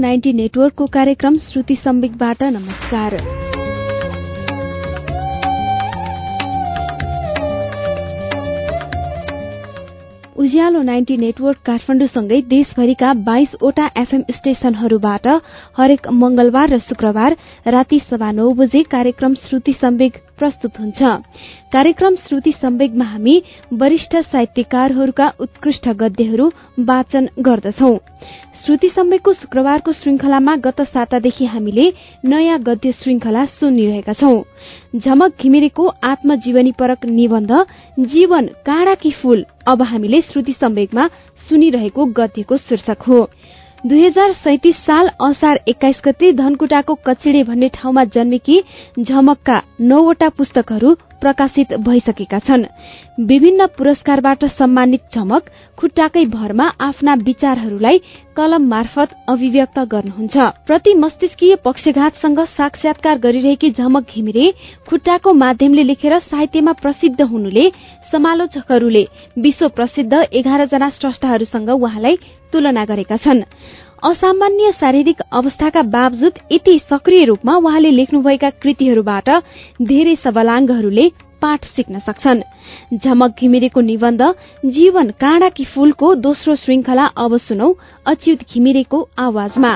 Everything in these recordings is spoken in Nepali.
नाइन्टी नेटवर्कको कार्यक्रम श्रुति सम्वेकबाट नमस्कार। उज्यालो नाइन्टी नेटवर्क काठमाडौँसँगै देशभरिका बाइसवटा एफएम स्टेशनहरूबाट हरेक मंगलबार र शुक्रबार राति सभा नौ बजे कार्यक्रम श्रुति सम्वेक प्रस्तुत हुन्छ। कार्यक्रम श्रुति सम्वेगमा हामी वरिष्ठ साहित्यकारहरूका उत्कृष्ट गद्यहरू वाचन गर्दछौ। श्रुति सम्वेकको शुक्रबारको श्रृंखलामा गत सातादेखि हामीले नयाँ गद्य श्रृंखला सुनिरहेका छौं। झमक घिमिरेको आत्मजीवनी परक निबन्ध जीवन काँडाकी फूल अब हामीले श्रुति सम्वेकमा सुनिरहेको गद्यको शीर्षक हो। दुई हजार सैतिस साल असार एक्काइस गते धनकुटाको कचिडे भन्ने ठाउँमा जन्मेकी झमकका नौवटा पुस्तकहरू प्रकाशित भइसकेका छन्। विभिन्न पुरस्कारबाट सम्मानित झमक खुट्टाकै भरमा आफ्ना विचारहरूलाई कलम मार्फत अभिव्यक्त गर्नुहुन्छ। प्रति मस्तिष्कीय पक्षघातसँग साक्षात्कार गरिरहेकी झमक घिमिरे खुट्टाको माध्यमले लेखेर साहित्यमा प्रसिद्ध हुनुले समालोचकहरूले विश्व प्रसिद्ध एघार जना स्रष्टाहरूसँग उहाँलाई तुलना गरेका छन्। असामान्य शारीरिक अवस्थाका बावजुद यति सक्रिय रूपमा उहाँले लेख्नुभएका कृतिहरूबाट धेरै सबलाङ्गहरूले पाठ सिक्न सक्छन्। झमक घिमिरेको निबन्ध जीवन काँडाकी फूलको दोस्रो श्रृंखला अब सुनौ अच्युत घिमिरेको आवाजमा।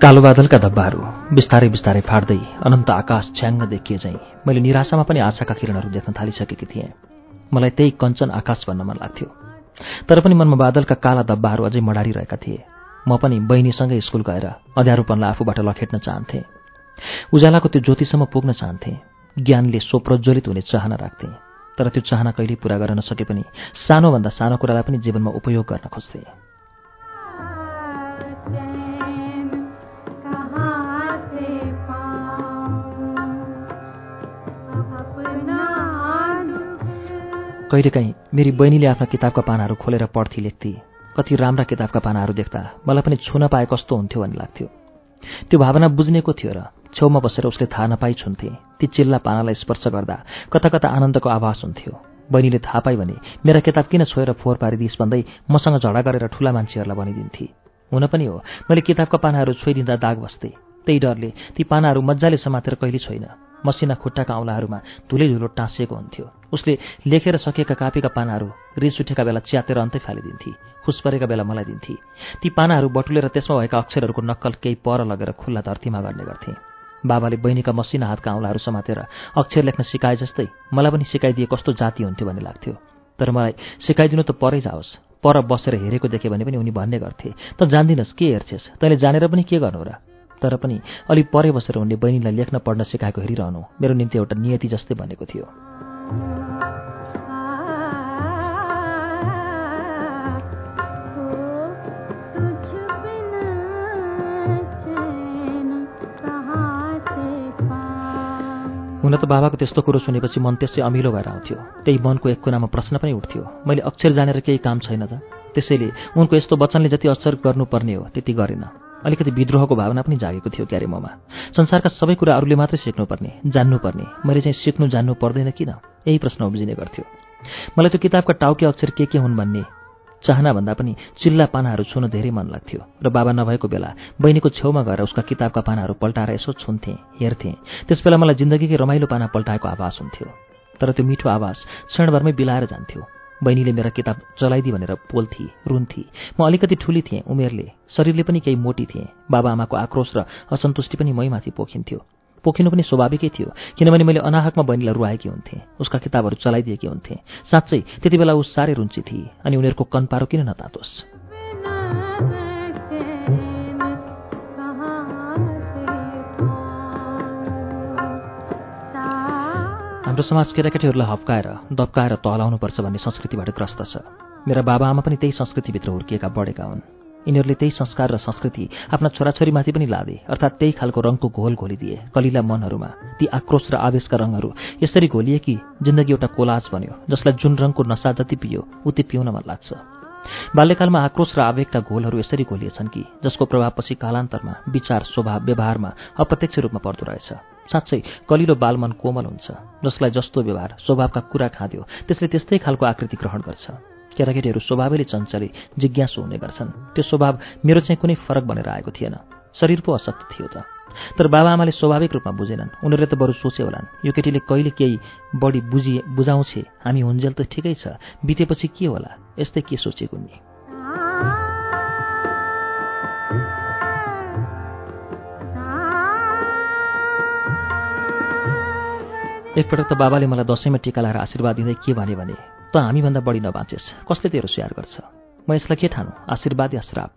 कालो बादलका धब्बाहरू बिस्तारै बिस्तारै फाट्दै अनन्त आकाश छ्याङ्ग देखिए झैँ मैले निराशामा पनि आशाका किरणहरू देख्न थालिसकेकी थिएँ। मलाई त्यही कञ्चन आकाश भन्न मन लाग्थ्यो। तर पनि मनमा बादलका काला दब्बाहरू अझै मडारिरहेका थिए। म पनि बहिनीसँगै स्कुल गएर अध्यारोपनलाई आफूबाट लखेट्न चाहन्थेँ। उज्यालाको त्यो ज्योतिसम्म पुग्न चाहन्थेँ। ज्ञानले स्वप्रज्वलित हुने चाहना राख्थेँ। तर त्यो चाहना कहिल्यै पूरा गर्न नसके पनि सानोभन्दा सानो कुरालाई पनि जीवनमा उपयोग गर्न खोज्थेँ। कहिलेकाहीँ मेरी बहिनीले आफ्ना किताबका पानाहरू खोलेर पढ्थे लेख्थे। कति राम्रा किताबका पानाहरू देख्दा मलाई पनि छुन पाए कस्तो हुन्थ्यो भन्ने लाग्थ्यो। त्यो भावना बुझ्नेको थियो र छेउमा बसेर उसले थाहा नपाई छुन्थे। ती चिल्ला पानालाई स्पर्श गर्दा कता कता आनन्दको आभास हुन्थ्यो। बहिनीले थाहा पाइ भने मेरा किताब किन छोएर फोहोर पारिदिइस् भन्दै मसँग झडा गरेर ठुला मान्छेहरूलाई भनिदिन्थे। हुन पनि हो मैले किताबका पानाहरू छोइदिँदा दाग बस्थे। त्यही डरले ती पानाहरू मजाले समातेर कहिले छोइन। मसिना खुट्टाका औँलाहरूमा धुलै धुलो टाँसिएको हुन्थ्यो। उसले लेखेर सकेका कापीका पानाहरू रिस उठेका बेला च्यातेर अन्तै फालिदिन्थे खुस परेका बेला मलाई दिन्थे। ती पानाहरू बटुलेर त्यसमा भएका अक्षरहरूको नक्कल केही पर लगेर खुल्ला धरतीमा गर्ने गर्थे। बाबाले बहिनीका मसिना हातका औँलाहरू समातेर अक्षर लेख्न सिकाए जस्तै मलाई पनि सिकाइदिए कस्तो जाति हुन्थ्यो भन्ने लाग्थ्यो। तर मलाई सिकाइदिनु त परै जाओस् पर बसेर हेरेको देखे भने पनि उनी भन्ने गर्थे त जान्दिनस् के हेर्छेस्? तैँले जानेर पनि के गर्नु र तर पनि अलि परे बसेर उनले बहिनीलाई लेख्न पढ्न सिकाएको हेरिरहनु मेरो निम्ति एउटा नियति जस्तै बनेको थियो। हुन त बाबाको त्यस्तो कुरो सुनेपछि मन त्यसै अमिलो भएर आउँथ्यो। त्यही मनको एक कुनामा प्रश्न पनि उठ्थ्यो। मैले अक्षर जानेर केही काम छैन त। त्यसैले उनको यस्तो वचनले जति अक्षर गर्नुपर्ने हो त्यति गरेन। अलिकति विद्रोहको भावना पनि जागेको थियो क्यारे ममा संसारका सबै कुरा अरूले मात्रै सिक्नुपर्ने जान्नुपर्ने। मैले चाहिँ सिक्नु जान्नु पर्दैन किन? यही प्रश्न उब्जिने गर्थ्यो। मलाई त्यो किताबका टाउके अक्षर के के हुन् भन्ने चाहनाभन्दा पनि चिल्ला पानाहरू छुन धेरै मन लाग्थ्यो र बाबा नभएको बेला बहिनीको छेउमा गएर उसका किताबका पानाहरू पल्टाएर यसो छुन्थेँ हेर्थेँ। त्यसबेला मलाई जिन्दगीकै रमाइलो पाना पल्टाएको आवाज हुन्थ्यो तर त्यो मिठो आवाज क्षणभरमै बिलाएर जान्थ्यो। बहिनीले मेरा किताब चलाइदिए भनेर पोल्थे रुन्थे। म अलिकति ठुली थिएँ उमेरले। शरीरले पनि केही मोटी थिएँ। बाबाआमाको आक्रोश र असन्तुष्टि पनि मैमाथि पोखिन्थ्यो। पोखिनु पनि स्वाभाविकै थियो किनभने मैले अनाहकमा बहिनीलाई रुवाएकी हुन्थेँ उसका किताबहरू चलाइदिएकी हुन्थेँ। साँच्चै त्यति बेला ऊ साह्रै रुन्ची थिए अनि उनीहरूको कन्पारो किन नतातोस्? हाम्रो समाज केटाकेटीहरूलाई हप्काएर दप्काएर तहलाउनुपर्छ भन्ने संस्कृतिबाट ग्रस्त छ। मेरा बाबाआमा पनि त्यही संस्कृतिभित्र हुर्किएका बढेका हुन्। यिनीहरूले त्यही संस्कार र संस्कृति आफ्ना छोराछोरीमाथि पनि लादे अर्थात् त्यही खालको रङको घोल घोलिदिए कलिला मनहरूमा। ती आक्रोश र आवेशका रङहरू यसरी घोलिए कि जिन्दगी एउटा कोलाज बन्यो जसलाई जुन रङको नसा जति पियो उति पिउन मन लाग्छ। बाल्यकालमा आक्रोश र आवेगका घोलहरू यसरी घोलिएछन् कि जसको प्रभावपछि कालान्तरमा विचार स्वभाव व्यवहारमा अप्रत्यक्ष रूपमा पर्दो रहेछ। साँच्चै कलिलो बालमन कोमल हुन्छ जसलाई जस्तो व्यवहार स्वभावका कुरा खाँद्यो त्यसले त्यस्तै खालको आकृति ग्रहण गर्छ। केटाकेटीहरू स्वभावैले चञ्चले जिज्ञासु हुने गर्छन्। त्यो स्वभाव मेरो चाहिँ कुनै फरक बनेर आएको थिएन। शरीर पो असत्य थियो त। तर बाबाआमाले स्वाभाविक रूपमा बुझेनन्। उनीहरूले त बरु सोचे होलान् यो केटीले कहिले केही बढी बुझी बुझाउँछे? हामी हुन्जेल त ठिकै छ। बितेपछि के होला? यस्तै के सोचेको नि एकपटक त बाबाले मलाई दसैँमा टिका लगाएर आशीर्वाद दिँदै के भने त हामीभन्दा बढी नबाँचेस् कसले तेरो स्याहार गर्छ? म यसलाई के ठानु? आशीर्वाद या श्राप?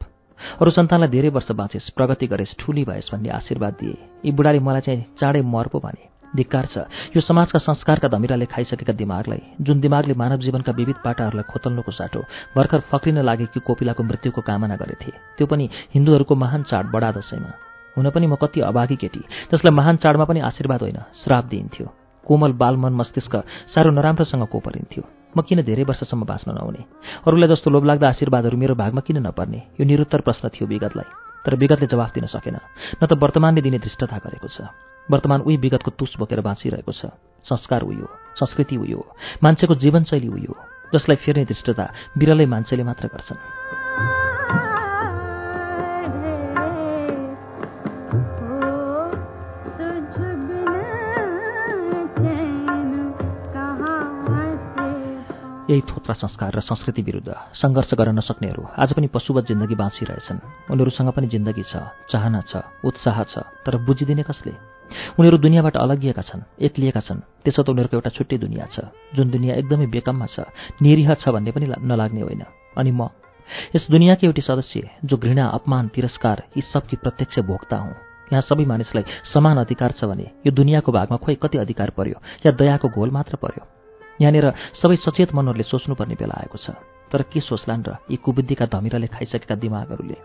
अरू सन्तानलाई धेरै वर्ष बाँचेस् प्रगति गरेस् ठुली भएस् भन्ने आशीर्वाद दिए। यी बुढाले मलाई चाहिँ चाँडै मर पो भने। धिक्कार छ। यो समाजका संस्कारका धमिराले खाइसकेका दिमागलाई जुन दिमागले मानव जीवनका विविध पाटाहरूलाई खोतल्नुको साटो भर्खर फक्रिन लागेकी कोपिलाको मृत्युको कामना गरेथे। त्यो पनि हिन्दूहरूको महान चाड बडा दशैंमा। हुन पनि म कति अभागी केटी। जसलाई महान चाडमा पनि आशीर्वाद होइन श्राप दिइन्थ्यो। कोमल बालमन मस्तिष्क साह्रो नराम्रोसँग कोपरिन्थ्यो। म किन धेरै वर्षसम्म बाँच्न नहुने? अरूलाई जस्तो लोभलाग्दा आशीर्वादहरू मेरो भागमा किन नपर्ने? यो निरुत्तर प्रश्न थियो विगतलाई तर विगतले जवाफ दिन सकेन। न त वर्तमानले दिने दृष्टता गरेको छ। वर्तमान उही विगतको तुस बोकेर बाँचिरहेको छ। संस्कार उयो संस्कृति उयो मान्छेको जीवनशैली उयो जसलाई फेर्ने दृष्टता बिरलै मान्छेले मात्र गर्छन्। यही थोत्रा संस्कार र संस्कृति विरुद्ध सङ्घर्ष गर्न नसक्नेहरू आज पनि पशुवत जिन्दगी बाँचिरहेछन्। उनीहरूसँग पनि जिन्दगी छ चाहना छ उत्साह छ तर बुझिदिने कसले? उनीहरू दुनियाँबाट अलगिएका छन् एक्लिएका छन्। त्यसो त उनीहरूको एउटा छुट्टै दुनियाँ छ जुन दुनियाँ एकदमै बेकममा छ निरीह छ भन्ने पनि नलाग्ने होइन। अनि म यस दुनियाँकी एउटी सदस्य जो घृणा अपमान तिरस्कार यी सबकी प्रत्यक्ष भोक्ता हुँ। यहाँ सबै मानिसलाई समान अधिकार छ भने यो दुनियाँको भागमा खोइ कति अधिकार पर्यो या दयाको घोल मात्र पर्यो? यहाँनिर सबै सचेत मनहरूले सोच्नुपर्ने बेला आएको छ। तर के सोच्लान् र यी कुबुद्धिका धमिराले खाइसकेका दिमागहरूले?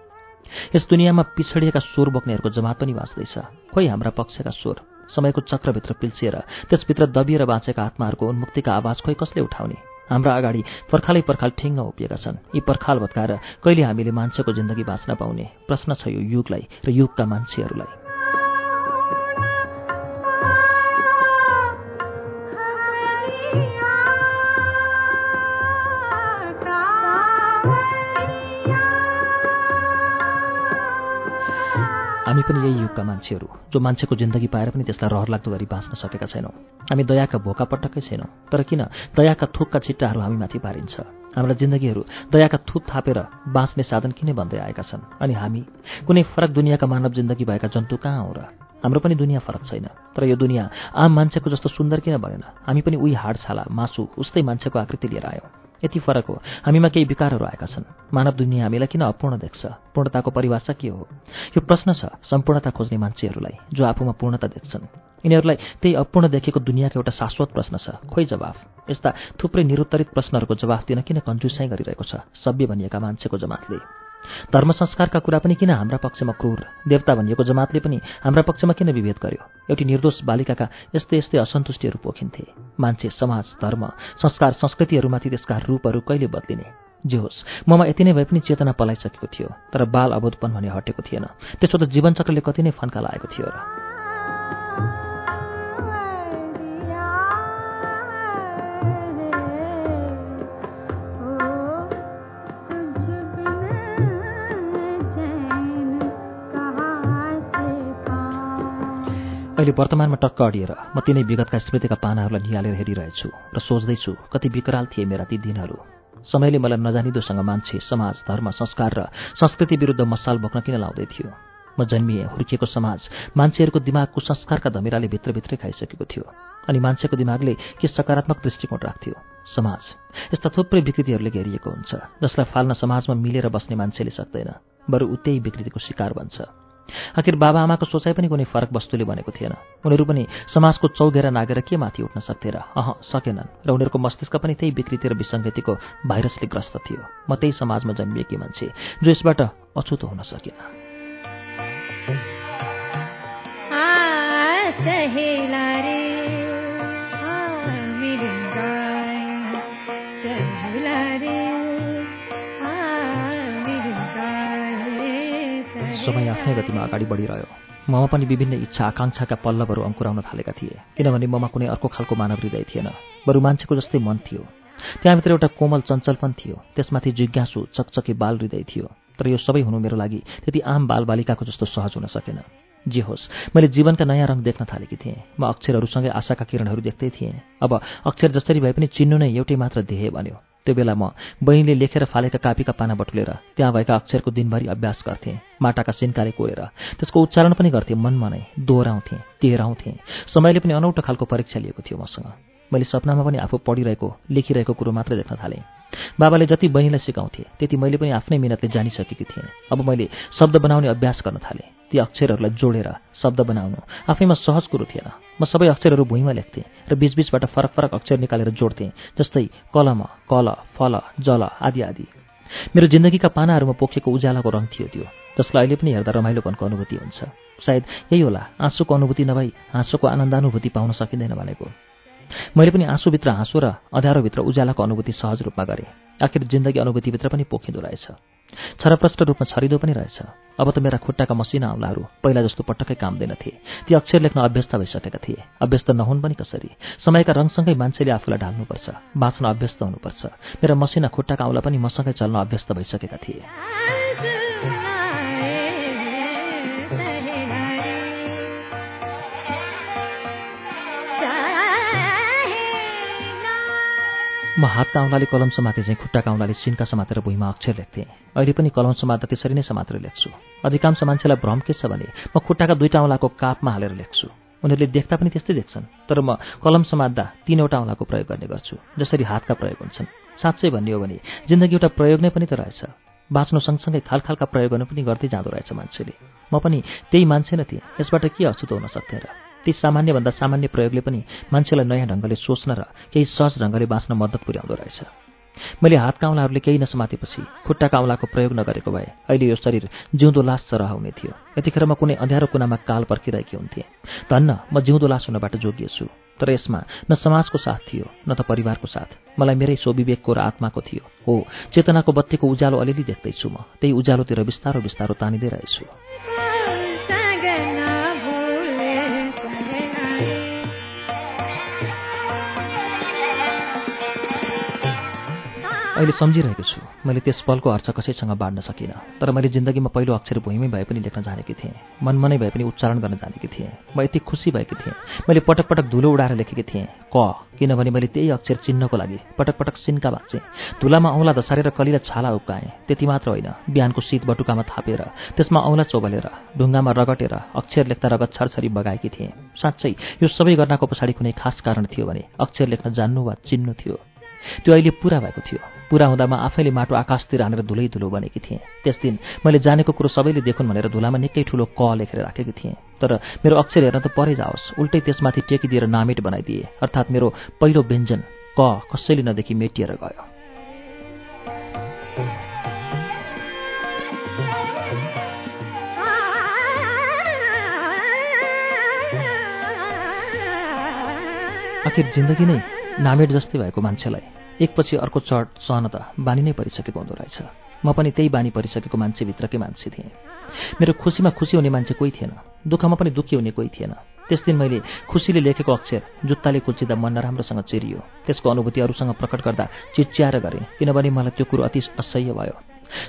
यस दुनियाँमा पिछडिएका स्वर बोक्नेहरूको जमात पनि बाँच्दैछ। खोइ हाम्रा पक्षका स्वर? समयको चक्रभित्र पिल्सिएर त्यसभित्र दबिएर बाँचेका आत्माहरूको उन्मुक्तिका आवाज खोइ कसले उठाउने? हाम्रा अगाडि पर्खालै पर्खाल ठिङ्ग उभिएका छन्। यी पर्खाल भत्काएर कहिले हामीले मान्छेको जिन्दगी बाँच्न पाउने? प्रश्न छ यो युगलाई र युगका मान्छेहरूलाई। पनि यही युगका मान्छेहरू जो मान्छेको जिन्दगी पाएर पनि त्यसलाई रहर लाग्दो गरी बाँच्न सकेका छैनौँ। हामी दयाका भोका पटक्कै छैनौँ तर किन? दयाका थुकका छिट्टाहरू हामीमाथि पारिन्छ। हाम्रा जिन्दगीहरू दयाका थुक थापेर बाँच्ने साधन किन भन्दै आएका छन्? अनि हामी? कुनै फरक दुनियाँका मानव जिन्दगी भएका जन्तु कहाँ हौ र? हाम्रो पनि दुनियाँ फरक छैन। तर यो दुनियाँ आम मान्छेको जस्तो सुन्दर किन बनेन? हामी पनि उही हाडछाला मासु उस्तै मान्छेको आकृति लिएर आयौँ। यति फरक हो। हामीमा केही विकारहरू आएका छन्। मानव दुनियाँ हामीलाई किन अपूर्ण देख्छ? पूर्णताको परिभाषा के हो? यो प्रश्न छ सम्पूर्णता खोज्ने मान्छेहरूलाई जो आफूमा पूर्णता देख्छन्। यिनीहरूलाई त्यही अपूर्ण देखेको दुनियाँको एउटा शाश्वत प्रश्न छ। खोइ जवाफ? यस्ता थुप्रै निरुत्तरित प्रश्नहरूको जवाफ दिन किन कन्जुसाइ गरिरहेको छ? सभ्य भनिएका मान्छेको जमातले। धर्म संस्कारका कुरा पनि किन हाम्रा पक्षमा क्रूर? देवता भनिएको जमातले पनि हाम्रा पक्षमा किन विभेद गर्यो? एउटी निर्दोष बालिकाका यस्तै यस्तै असन्तुष्टिहरू पोखिन्थे। मान्छे समाज धर्म संस्कार संस्कृतिहरूमाथि त्यसका रूपहरू कहिले बदलिने? जे होस् ममा यति नै भए पनि चेतना पलाइसकेको थियो तर बाल अबोधपन भने हटेको थिएन। त्यसो त जीवनचक्रले कति नै फन्का लागेको थियो र अहिले वर्तमानमा टक्क अडिएर म तिनै विगतका स्मृतिका पानाहरूलाई निहालेर हेरिरहेछु र सोच्दैछु कति विकराल थिए मेरा ती दिनहरू। समयले मलाई नजानिदोसँग मान्छे समाज धर्म संस्कार र संस्कृति विरुद्ध मसाल बोक्न किन लाउँदै थियो? म जन्मिए हुर्किएको समाज मान्छेहरूको दिमागको संस्कारका धमिराले भित्रभित्रै खाइसकेको थियो अनि मान्छेको दिमागले के सकारात्मक दृष्टिकोण राख्थ्यो? समाज। यस्ता थुप्रै विकृतिहरूले घेरिएको हुन्छ जसलाई फाल्न समाजमा मिलेर बस्ने मान्छेले सक्दैन। बरु उतै विकृतिको शिकार बन्छ। आखिर बाबाआमाको सोचाइ पनि कुनै फरक वस्तुले बनेको थिएन। उनीहरू पनि समाजको चौघेरा नागेर के माथि उठ्न सक्थे र? अह सकेनन्। र उनीहरूको मस्तिष्क पनि त्यही विकृति र विसङ्गतिको भाइरसले ग्रस्त थियो। म त्यही समाजमा जन्मिएकी मान्छे जो यसबाट अछुतो हुन सकेन। समय आफ्नै गतिमा अगाडि बढिरह्यो। ममा पनि विभिन्न इच्छा आकाङ्क्षाका पल्लवहरू अङ्कुराउन थालेका थिए किनभने ममा कुनै अर्को खालको मानव हृदय थिएन बरु मान्छेको जस्तै मन थियो। त्यहाँभित्र एउटा कोमल चञ्चलपन थियो त्यसमाथि जिज्ञासु चकचके बाल हृदय थियो तर यो सबै हुनु मेरो लागि त्यति आम बालबालिकाको जस्तो सहज हुन सकेन। जे होस् मैले जीवनका नयाँ रङ देख्न थालेकी थिएँ। म अक्षरहरूसँगै आशाका किरणहरू देख्दै थिएँ। अब अक्षर जसरी भए पनि चिन्नु नै एउटै मात्र ध्येय बन्यो। त्यो बेला म बहिनीले लेखेर फालेका कापीका पाना बटुलेर त्यहाँ भएका अक्षरको दिनभरि अभ्यास गर्थेँ माटाका सिन्काले कोरेर। त्यसको उच्चारण पनि गर्थेँ मनमा नै दोहोऱ्याउँथेँ टेहराउँथेँ समयले पनि अनौठो खालको परीक्षा लिएको थियो मसँग। मैले सपनामा पनि आफू पढिरहेको लेखिरहेको कुरो मात्र देख्न थालेँ। बाबाले जति बहिनीलाई सिकाउँथे त्यति मैले पनि आफ्नै मिहिनेतले जानिसकेकी थिएँ। अब मैले शब्द बनाउने अभ्यास गर्न थालेँ। ती अक्षरहरूलाई जोडेर शब्द बनाउनु। आफैमा सहज कुरो थिएन। म सबै अक्षरहरू भुइँमा लेख्थेँ र बीचबीचबाट फरक फरक अक्षर निकालेर जोड्थेँ जस्तै कलम कल फल जल आदि आदि। मेरो जिन्दगीका पानाहरूमा पोखेको उज्यालोको रङ थियो त्यो जसलाई अहिले पनि हेर्दा रमाइलोपनको अनुभूति हुन्छ। सायद यही होला आँसुको अनुभूति नभई हाँसोको आनन्दानुभूति पाउन सकिँदैन भनेको। मैले पनि आँसुभित्र हाँसो र अँध्यारोभित्र उज्यालाको अनुभूति सहज रूपमा गरेँ। आखिर जिन्दगी अनुभूतिभित्र पनि पोखिँदो रहेछ। छरप्रष्ट रूपमा छरिदो पनि रहेछ। अब त मेरा खुट्टाका मसिना औँलाहरू पहिला जस्तो पटक्कै कामदैनथे ती अक्षर लेख्न अभ्यस्त भइसकेका थिए। अभ्यस्त नहुन् पनि कसरी? समयका रङसँगै मान्छेले आफूलाई ढाल्नुपर्छ बाँच्न अभ्यस्त हुनुपर्छ। मेरा मसिना खुट्टाका औँला पनि मसँगै चल्न अभ्यस्त भइसकेका थिए। म हातका औँलाले कलम समाते चाहिँ खुट्टाका औँलाले सिनका समातेर भुइँमा अक्षर लेख्थेँ। अहिले पनि कलम समात्दा त्यसरी नै समातेर लेख्छु। अधिकांश मान्छेलाई भ्रम के छ भने म खुट्टाका दुईटा औँलाको कापमा हालेर लेख्छु। उनीहरूले देख्दा पनि त्यस्तै देख्छन् तर म कलम समात्दा तिनवटा औँलाको प्रयोग गर्ने गर्छु जसरी हातका प्रयोग हुन्छन्। साँच्चै भन्ने हो भने जिन्दगी एउटा प्रयोग नै पनि त रहेछ। बाँच्नु सँगसँगै खालखालका प्रयोगहरू पनि गर्दै जाँदो रहेछ मान्छेले। म पनि त्यही मान्छे नै थिएँ यसबाट के अछुतो हुन सक्थेँ र? ती सामान्यभन्दा सामान्य प्रयोगले पनि मान्छेलाई नयाँ ढङ्गले सोच्न र केही सहज ढङ्गले बाँच्न मद्दत पुर्याउँदो रहेछ। मैले हातका औँलाहरूले केही नसमातेपछि खुट्टाका औँलाको प्रयोग नगरेको भए अहिले यो शरीर जिउँदो लास सरह हुने थियो। यतिखेर म कुनै अँध्यारो कुनामा काल पर्खिरहेकी हुन्थेँ। धन्न म जिउँदो लास हुनबाट जोगिएछु। तर यसमा न समाजको साथ थियो न त परिवारको साथ। मलाई मेरै स्वविवेकको र आत्माको थियो। हो चेतनाको बत्तीको उज्यालो अलिअलि देख्दैछु म। त्यही उज्यालोतिर बिस्तारो बिस्तारो तानिँदै रहेछु। अहिले सम्झिरहेको छु। मैले त्यस पलको अर्थ कसैसँग बाँड्न सकिनँ तर मैले जिन्दगीमा पहिलो अक्षर भुइँमै भए पनि लेख्न जानेकी थिएँ। मनमा नै भए पनि उच्चारण गर्न जानेकी थिएँ। म यति खुसी भएकी थिएँ। मैले पटक पटक धुलो उडाएर लेखेकी थिएँ। क किनभने मैले त्यही अक्षर चिन्नको लागि पटक पटक सिन्का बाँचेँ धुलामा औँला धसारेर कलिला छाला उक्काएँ त्यति मात्र होइन बिहानको शीत बटुकामा थापेर त्यसमा औँला चोबलेर ढुङ्गामा रगटेर अक्षर लेख्दा रगत छरछरी बगाएकी थिएँ। साँच्चै यो सबै गर्नको पछाडि कुनै खास कारण थियो भने अक्षर लेख्न जान्नु वा चिन्नु थियो। त्यो अहिले पुरा भएको थियो। पुरा हुँदा म आफैले माटो आकाशतिर हानेर धुलै धुलो बनेकी थिएँ। त्यस दिन मैले जानेको कुरो सबैले देखुन् भनेर धुलामा निकै ठुलो क लेखेर राखेकी थिएँ। तर मेरो अक्षर हेर्न त परै जाओस् उल्टै त्यसमाथि टेकिदिएर नामेट बनाइदिए। अर्थात् मेरो पहिलो व्यञ्जन क कसैले नदेखि मेटिएर गयो। आखिर जिन्दगी नै नामेट जस्तै भएको मान्छेलाई। एकपछि अर्को चढ सहन त बानी नै परिसकेको हुँदो रहेछ। म पनि त्यही बानी परिसकेको मान्छेभित्रकै मान्छे थिएँ। मेरो खुसीमा खुसी हुने मान्छे कोही थिएन दुःखमा पनि दुःखी हुने कोही थिएन। त्यस दिन मैले खुसीले लेखेको अक्षर जुत्ताले कुल्चिँदा मन नराम्रोसँग चिरियो। त्यसको अनुभूति अरूसँग प्रकट गर्दा चिच्याएर गरेँ किनभने मलाई त्यो कुरो अति असह्य भयो।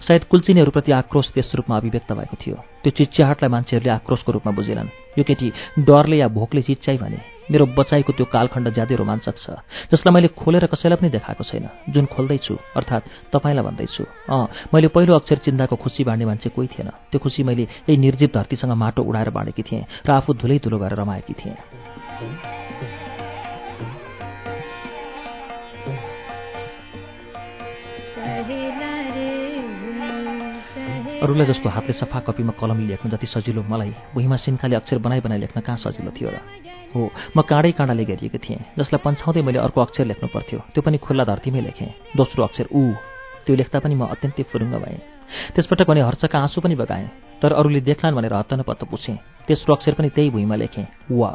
सायद कुल्चिनेहरूप्रति आक्रोश त्यस रूपमा अभिव्यक्त भएको थियो। त्यो चिच्याहाटलाई मान्छेहरूले आक्रोशको रूपमा बुझेनन्। यो केटी डरले या भोकले चिच्याइ भने मेरो बचाइको त्यो कालखण्ड ज्यादै रोमाञ्चक छ। जसलाई मैले खोलेर कसैलाई पनि देखाएको छैन। जुन खोल्दैछु अर्थात् तपाईँलाई भन्दैछु। अँ मैले पहिलो अक्षर चिन्ताको खुसी बाँड्ने मान्छे कोही थिएन। त्यो खुसी मैले यही निर्जीव धरतीसँग माटो उडाएर बाँडेकी थिएँ र आफू धुलै धुलो भएर रमाएकी थिएँ। अरूलाई जस्तो हातले सफा कपीमा कलमले लेख्न जति सजिलो मलाई भुइँमा सिन्खाले अक्षर बनाइ बनाइ लेख्न कहाँ सजिलो थियो र? हो म काँडै काँडाले घेरिएको थिएँ जसलाई पन्छाउँदै मैले अर्को अक्षर लेख्नु पर्थ्यो। त्यो पनि खुल्ला धरतीमै लेखेँ। दोस्रो अक्षर ऊ। त्यो लेख्दा पनि म अत्यन्तै फुरुङ्ग भएँ। त्यसपटक भने हर्षका आँसु पनि बगाएँ तर अरूले देख्लान् भनेर हत्त नपत्त पुछेँ। तेस्रो अक्षर पनि त्यही भुइँमा लेखेँ वा।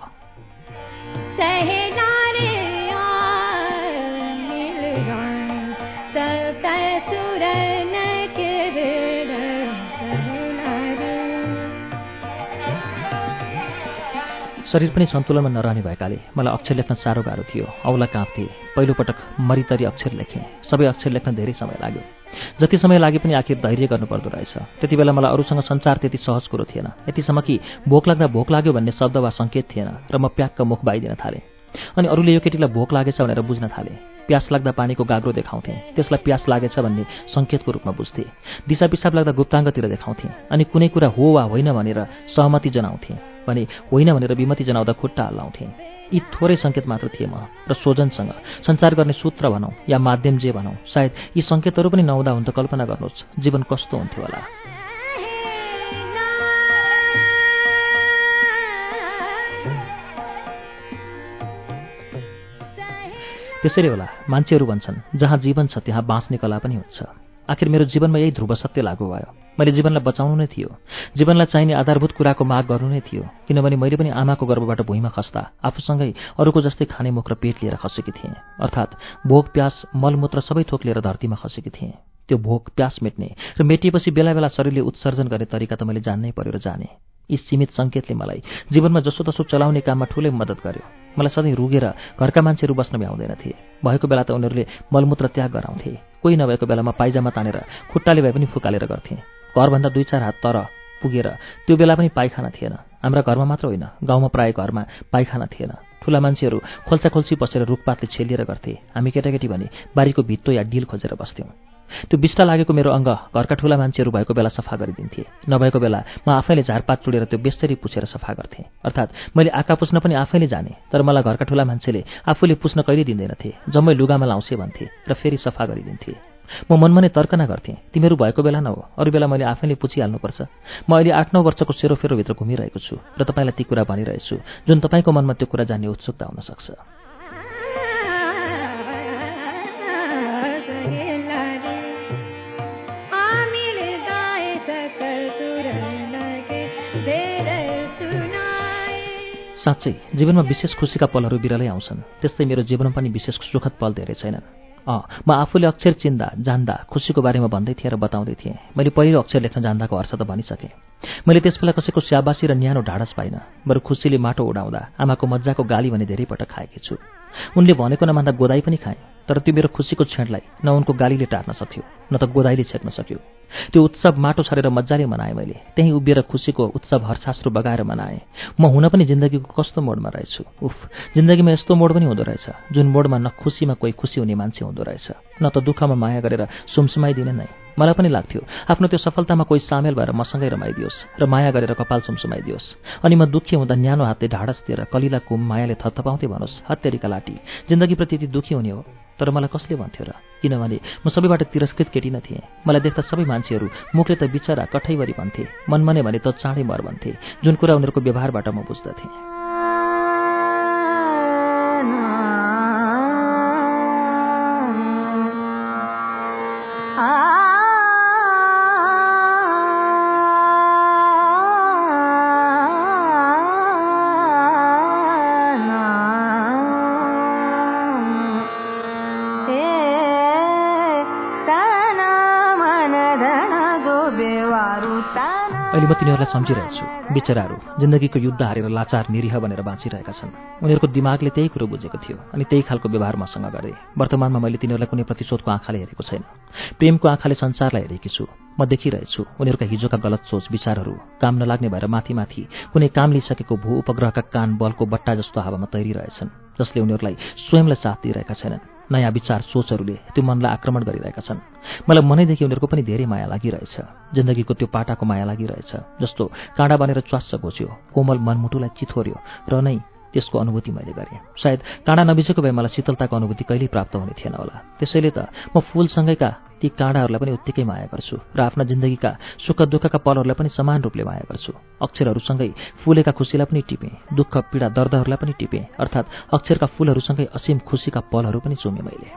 शरीर पनि सन्तुलनमा नरहने भएकाले मलाई अक्षर लेख्न साह्रो गाह्रो थियो। औला काँप्थे। पहिलोपटक मरितरी अक्षर लेखेँ। सबै अक्षर लेख्न धेरै समय लाग्यो। जति समय लागे पनि आखिर धैर्य गर्नुपर्दो रहेछ। त्यति बेला मलाई अरूसँग संसार त्यति सहज कुरो थिएन। यतिसम्म कि भोक लाग्दा भोक लाग्यो भन्ने शब्द वा सङ्केत थिएन र म प्याक्क मुख बाइदिन थालेँ। अनि अरूले यो केटीलाई भोक लागेछ भनेर बुझ्न थाले। प्यास लाग्दा पानीको गाग्रो देखाउँथे। त्यसलाई प्यास लागेछ भन्ने सङ्केतको रूपमा बुझ्थे। दिशा पिसाब लाग्दा गुप्ताङ्गतिर देखाउँथे अनि कुनै कुरा हो वा होइन भनेर सहमति जनाउँथे भने होइन भनेर विमति जनाउँदा खुट्टा हल्लाउँथे। यी थोरै सङ्केत मात्र थिए म र सोजनसँग सञ्चार गर्ने सूत्र भनौँ या माध्यम जे भनौँ सायद यी सङ्केतहरू पनि नहुँदा हुन त कल्पना गर्नुहोस् जीवन कस्तो हुन्थ्यो होला। त्यसैले होला मान्छेहरू भन्छन् जहाँ जीवन छ त्यहाँ बाँच्ने कला पनि हुन्छ। आखिर मेरो जीवनमा यही ध्रुव सत्य लागु भयो। मैले जीवनलाई बचाउनु नै थियो। जीवनलाई चाहिने आधारभूत कुराको माग गर्नु नै थियो किनभने मैले पनि आमाको गर्भबाट भुइँमा खस्दा आफूसँगै अरूको जस्तै खाने मुख र पेट लिएर खसेकी थिएँ। अर्थात् भोग प्यास मलमूत्र सबै थोक लिएर धरतीमा खसेकी थिएँ। त्यो भोग प्यास मेट्ने र मेटिएपछि बेला बेला शरीरले उत्सर्जन गर्ने तरिका त मैले जान्नै पर्यो र जाने। यी सीमित सङ्केतले मलाई जीवनमा जसोतसो चलाउने काममा ठुलै मद्दत गर्यो। मलाई सधैँ रुगेर घरका मान्छेहरू बस्न भ्याउँदैनथे भएको बेला त उनीहरूले मलमूत्र त्याग गराउँथे। कोही नभएको बेलामा पाइजामा तानेर खुट्टाले भए पनि फुकालेर गर्थे। घरभन्दा दुई चार हात तर पुगेर त्यो बेला पनि पाइखाना थिएन। हाम्रा घरमा मात्र होइन गाउँमा प्राय घरमा पाइखाना थिएन। ठुला मान्छेहरू खोल्सी बसेर रुखपातले छेलिएर गर्थे। हामी केटाकेटी भने बारीको भित्तो या डिल खोजेर बस्थ्यौँ। त्यो बिस्टा लागेको मेरो अङ्ग घरका ठुला मान्छेहरू भएको बेला सफा गरिदिन्थे। नभएको बेला म आफैले झारपात चुडेर त्यो बेसरी पुछेर सफा गर्थेँ। अर्थात् मैले आँखा पुस्न पनि आफैले जाने तर मलाई घरका ठुला मान्छेले आफूले पुस्न कहिले दिँदैनथे जम्मै लुगामा लाउँछे भन्थे र फेरि सफा गरिदिन्थे। म मनमा नै तर्कना गर्थेँ तिमीहरू भएको बेला न अरू बेला मैले आफैले पुछिहाल्नुपर्छ। म अहिले आठ नौ वर्षको सेरोफेरोभित्र घुमिरहेको छु र तपाईँलाई ती कुरा भनिरहेछु जुन तपाईँको मनमा त्यो कुरा जान्ने उत्सुकता हुन साँच्चै जीवनमा विशेष खुसीका पलहरू बिरलै आउँछन्। त्यस्तै मेरो जीवनमा पनि विशेष सुखद पल धेरै छैनन्। अँ म आफूले अक्षर चिन्दा जान्दा खुसीको बारेमा भन्दै थिएँ र बताउँदै थिएँ। मैले पहिलो अक्षर लेख्न जान्दाको अर्थ त भनिसकेँ। मैले त्यसबेला कसैको स्याबासी र न्यानो ढाडस पाइनँ। बरु खुसीले माटो उडाउँदा आमाको मजाको गाली भने धेरै पटक खाएकी छु। उनले भनेको नमान्दा गोदाई पनि खाएँ तर त्यो मेरो खुसीको क्षणलाई न उनको गालीले टार्न सक्यो न त गोदाईले छेक्न सक्यो। त्यो उत्सव माटो छरेर मजाले मनाएँ मैले त्यहीँ उभिएर खुसीको उत्सव हर्षाश्रु बगाएर मनाएँ। म हुन पनि जिन्दगीको कस्तो मोडमा रहेछु? उफ जिन्दगीमा यस्तो मोड पनि हुँदो रहेछ जुन मोडमा न खुसीमा कोही खुसी हुने मान्छे हुँदो रहेछ न त दुःखमा माया गरेर सुमसुमाइदिने नै। मलाई पनि लाग्थ्यो आफ्नो त्यो सफलतामा कोही सामेल भएर मसँगै रमाइदियोस् र माया गरेर कपाल सुमसुमाइदियोस् अनि म दुःखी हुँदा न्यानो हातले ढाडस दिएर कलिला कुम मायाले थपथपाउँथे भनोस् हत्तेरिका लाटी जिन्दगीप्रति यति दुःखी हुने हो? तर मलाई कसले भन्थ्यो र? किनभने म सबैबाट तिरस्कृत केटी न थिएँ। मलाई देख्दा सबै मान्छेहरू मुखले त बिचरा कठैवरी भन्थे मनमा नै भने त चाँडै मर भन्थे जुन कुरा उनीहरूको व्यवहारबाट म बुझ्दथेँ। सम्झिरहेछु बिचराहरू जिन्दगीको युद्ध हारेर लाचार निरीह भनेर बाँचिरहेका छन्। उनीहरूको दिमागले त्यही कुरो बुझेको थियो अनि त्यही खालको व्यवहार मसँग गरे। वर्तमानमा मैले तिनीहरूलाई कुनै प्रतिशोधको आँखाले हेरेको छैन। प्रेमको आँखाले संसारलाई हेरेकी छु। म देखिरहेछु उनीहरूका हिजोका गलत सोच विचारहरू काम नलाग्ने भएर माथि माथि कुनै काम लिइसकेको भू उपग्रहका कान बलको बट्टा जस्तो हावामा तैरिरहेछन्। जसले उनीहरूलाई स्वयंलाई साथ दिइरहेका छैनन्। नयाँ विचार सोचहरूले त्यो मनलाई आक्रमण गरिरहेका छन्। मलाई मनैदेखि उनीहरूको पनि धेरै माया लागिरहेछ। जिन्दगीको त्यो पाटाको माया लागिरहेछ जस्तो काँडा बनेर च्वास्स घोच्यो कोमल मनमुटुलाई चिथोर्यो र नै त्यसको अनुभूति मैले गरेँ सायद काँडा नबिचेको भए मलाई शीतलताको अनुभूति कहिल्यै प्राप्त हुने थिएन होला त्यसैले त म फुलसँगैका ती काँडाहरूलाई पनि उत्तिकै माया गर्छु र आफ्ना जिन्दगीका सुख दुःखका पलहरूलाई पनि समान रूपले माया गर्छु अक्षरहरूसँगै फुलेका खुसीलाई पनि टिपेँ दुःख पीडा दर्दहरूलाई पनि टिपेँ अर्थात् अक्षरका फुलहरूसँगै असीम खुसीका पलहरू पनि चुमेँ मैले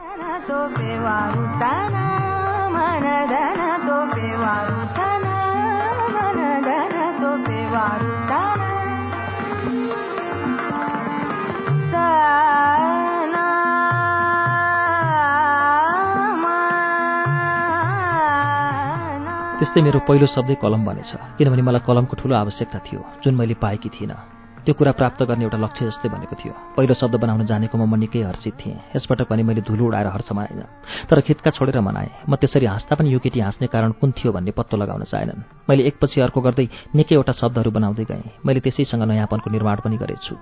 त्यस्तै मेरो पहिलो शब्दै कलम बनेछ किनभने मलाई कलमको ठुलो आवश्यकता थियो जुन मैले पाएकी थिइनँ। त्यो कुरा प्राप्त गर्ने एउटा लक्ष्य जस्तै भनेको थियो। पहिलो शब्द बनाउन जानेकोमा म निकै हर्षित थिएँ। यसपटक पनि मैले धुलो उडाएर हर्ष मनाइनँ तर खेतका छोडेर मनाएँ। म त्यसरी हाँस्दा पनि यो केटी हाँस्ने कारण कुन थियो भन्ने पत्तो लगाउन चाहेनन्। मैले एकपछि अर्को गर्दै निकैवटा शब्दहरू बनाउँदै गएँ। मैले त्यसैसँग नयाँपनको निर्माण पनि गरेछु।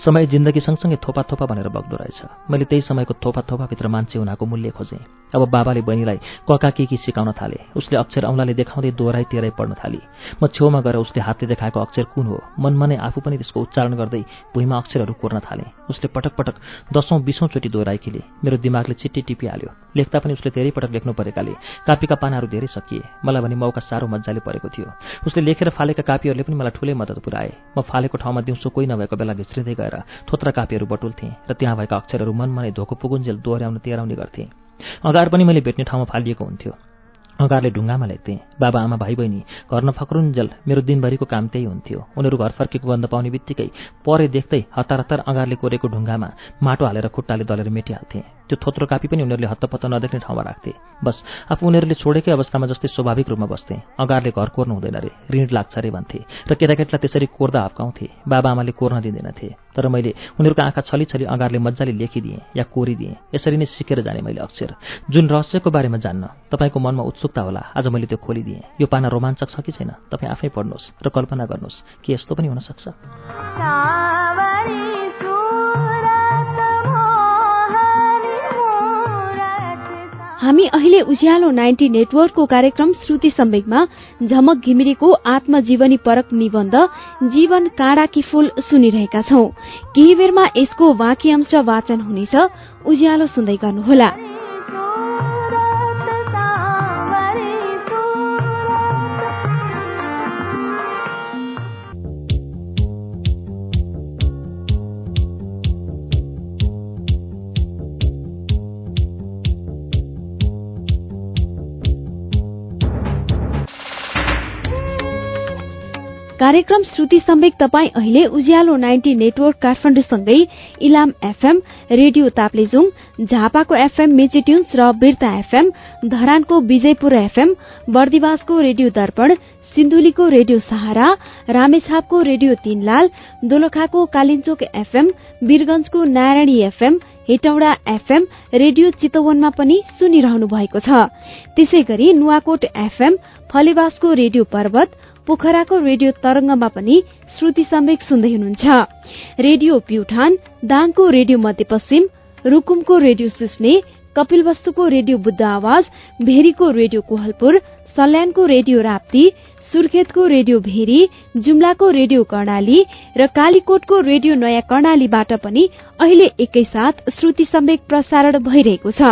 समय जिन्दगी सँगसँगै थोपा थोपा भनेर बग्दो रहेछ। मैले त्यही समयको थोपा थोपाभित्र मान्छे हुनाको मूल्य खोजेँ। अब बाबाले बहिनीलाई कका के के सिकाउन थाले? उसले अक्षर औँलाले देखाउँदै दोहोऱ्याइ तेह्राइ पढ्न थाली। म छेउमा गएर उसले हातले देखाएको अक्षर कुन हो? मनमा नै आफू पनि त्यसको उच्चारण गर्दै भुइँमा अक्षरहरू कोर्न थालेँ। उसले पटक पटक दसौँ बिसौँचोटि दोहोऱ्याइकीले। मेरो दिमागले चिट्टी टिपिहाल्यो। लेख्दा पनि उसले धेरै पटक लेख्नु परेकाले। कापीका पानाहरू धेरै सकिए। मलाई भने मौका साह्रो मजाले परेको थियो। उसले लेखेर फालेका कापीहरूले पनि मलाई ठुलै मद्दत पुऱ्याए। म फालेको ठाउँमा दिउँसो कोही नभएको बेला भिस्रिँदै गएर थोत्रा कापीहरू बटुल्थेँ र त्यहाँ भएका अक्षरहरू मनमा नै धोको पुगुन्जेल दोहोऱ्याउन तेह्राउने गर्थेँ। अगार पनि मैले भेट्ने ठाउँमा फालिएको हुन्थ्यो। अगारले ढुङ्गामा लेख्थेँ बाबा आमा भाइ बहिनी घर नफक्रुन्जेल मेरो दिनभरिको काम त्यही हुन्थ्यो। उनीहरू घर फर्केको गन्ध पाउने बित्तिकै परे देख्दै हतार हतार अगारले कोरेको ढुङ्गामा माटो हालेर खुट्टाले दलेर मेटिहाल्थेँ। त्यो थोत्रो कापी पनि उनीहरूले हत्तपत्त नदेख्ने ठाउँमा राख्थे। बस आफू उनीहरूले छोडेकै अवस्थामा जस्तै स्वाभाविक रूपमा बस्थे। अगारले घर कोर्नु हुँदैन रे ऋण लाग्छ अरे भन्थे र केटाकेटलाई त्यसरी कोर्दा हप्काउँथे। बाबा आमाले कोर्न दिँदैनथे। तर मैले उनीहरूको आँखा छली छली अगारले मजाले लेखिदिएँ या कोरिदिएँ। यसरी नै सिकेर जाने मैले अक्षर। जुन रहस्यको बारेमा जान्न तपाईँको मनमा उत्सुकता होला। आज मैले त्यो खोलिदिएँ। यो पाना रोमाञ्चक छ कि छैन? तपाईँ आफै पढ्नुहोस् र कल्पना गर्नुहोस् कि यस्तो पनि हुनसक्छ। हामी अहिले उज्यालो नाइन्टी नेटवर्कको कार्यक्रम श्रुति सम्वेकमा झमक घिमिरेको आत्मजीवनी परक निबन्ध जीवन काँडाकी फूल सुनिरहेका छौं। केही बेरमा यसको वाक्यांश वाचन हुनेछ। उज्यालो सुन्दै गर्नुहोला। कार्यक्रम श्रुति सम्वेक तपाईँ अहिले उज्यालो नाइन्टी नेटवर्क काठमाडौँसँगै इलाम एफएम रेडियो ताप्लेजुङ झापाको एफएम मेचेट्युन्स र बिर्ता एफएम धरानको विजयपुर एफएम बर्दिवासको रेडियो दर्पण सिन्धुलीको रेडियो सहारा रामेछापको रेडियो तीनलाल दोलखाको Kalichok FM वीरगंजको Narayani FM Hetauda FM radio चितवनमा पनि सुनिरहनु भएको छ। त्यसै गरी नुवाकोट एफएम फलेवासको रेडियो पर्वत पोखराको रेडियो तरंगमा पनि श्रुति सम्वेक सुन्दै हुनुहुन्छ। रेडियो प्युठान दाङको रेडियो मध्यपश्चिम रुकुमको रेडियो सिस्ने कपिलवस्तुको रेडियो बुद्ध आवाज भेरीको रेडियो कोहलपुर सल्यानको रेडियो राप्ती सुर्खेतको रेडियो भेरी जुम्लाको रेडियो कर्णाली र कालीकोटको रेडियो नयाँ कर्णालीबाट पनि अहिले एकैसाथ श्रुति सम्वेक प्रसारण भइरहेको छ।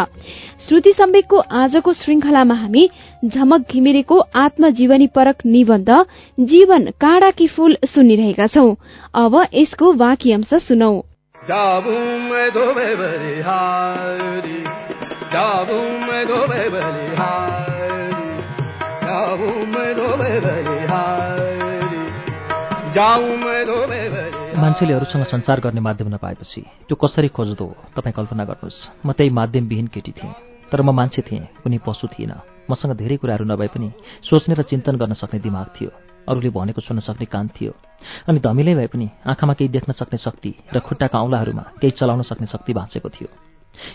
श्रुति सम्वेकको आजको श्रृंखलामा हामी झमक घिमिरेको आत्मजीवनी परक निबन्ध जीवन काँडाकी फूल सुनिरहेका छौं। अब यसको बाँकी अंश सुनौ। मान्छेले अरूसँग संचार गर्ने माध्यम नपाएपछि त्यो कसरी खोज्दो तपाईँ कल्पना गर्नुहोस्। म त्यही माध्यमविहीन केटी थिएँ तर म मान्छे थिएँ कुनै पशु थिइनँ मसँग धेरै कुराहरू नभए पनि सोच्ने र चिन्तन गर्न सक्ने दिमाग थियो। अरूले भनेको सुन्न सक्ने कान थियो। अनि धमिलै भए पनि आँखामा केही देख्न सक्ने शक्ति र खुट्टाका औँलाहरूमा केही चलाउन सक्ने शक्ति भाँचेको थियो।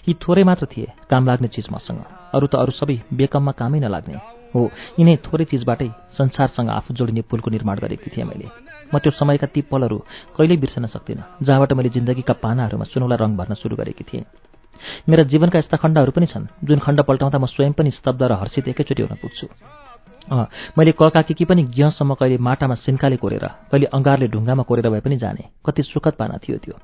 यी थोरै मात्र थिए काम लाग्ने चिज मसँग। अरू त अरू सबै बेकममा कामै नलाग्ने। हो। यिनै थोरै चिजबाटै संसारसँग आफू जोडिने पुलको निर्माण गरेकी थिएँ मैले। म त्यो समयका ती पलहरू कहिल्यै बिर्सन सक्दिनँ जहाँबाट मैले जिन्दगीका पानाहरूमा सुनौला रङ भर्न सुरु गरेकी थिएँ। मेरा जीवनका यस्ता खण्डहरू पनि छन् जुन खण्ड पल्टाउँदा म स्वयं पनि स्तब्ध र हर्षित एकैचोटि हुन पुग्छु। अँ मैले ककाकी पनि ग्यहसम्म कहिले माटामा सिन्काले कोरेर कहिले अङ्गारले ढुङ्गामा कोरेर भए पनि जाने कति सुखद पाना थियो त्यो।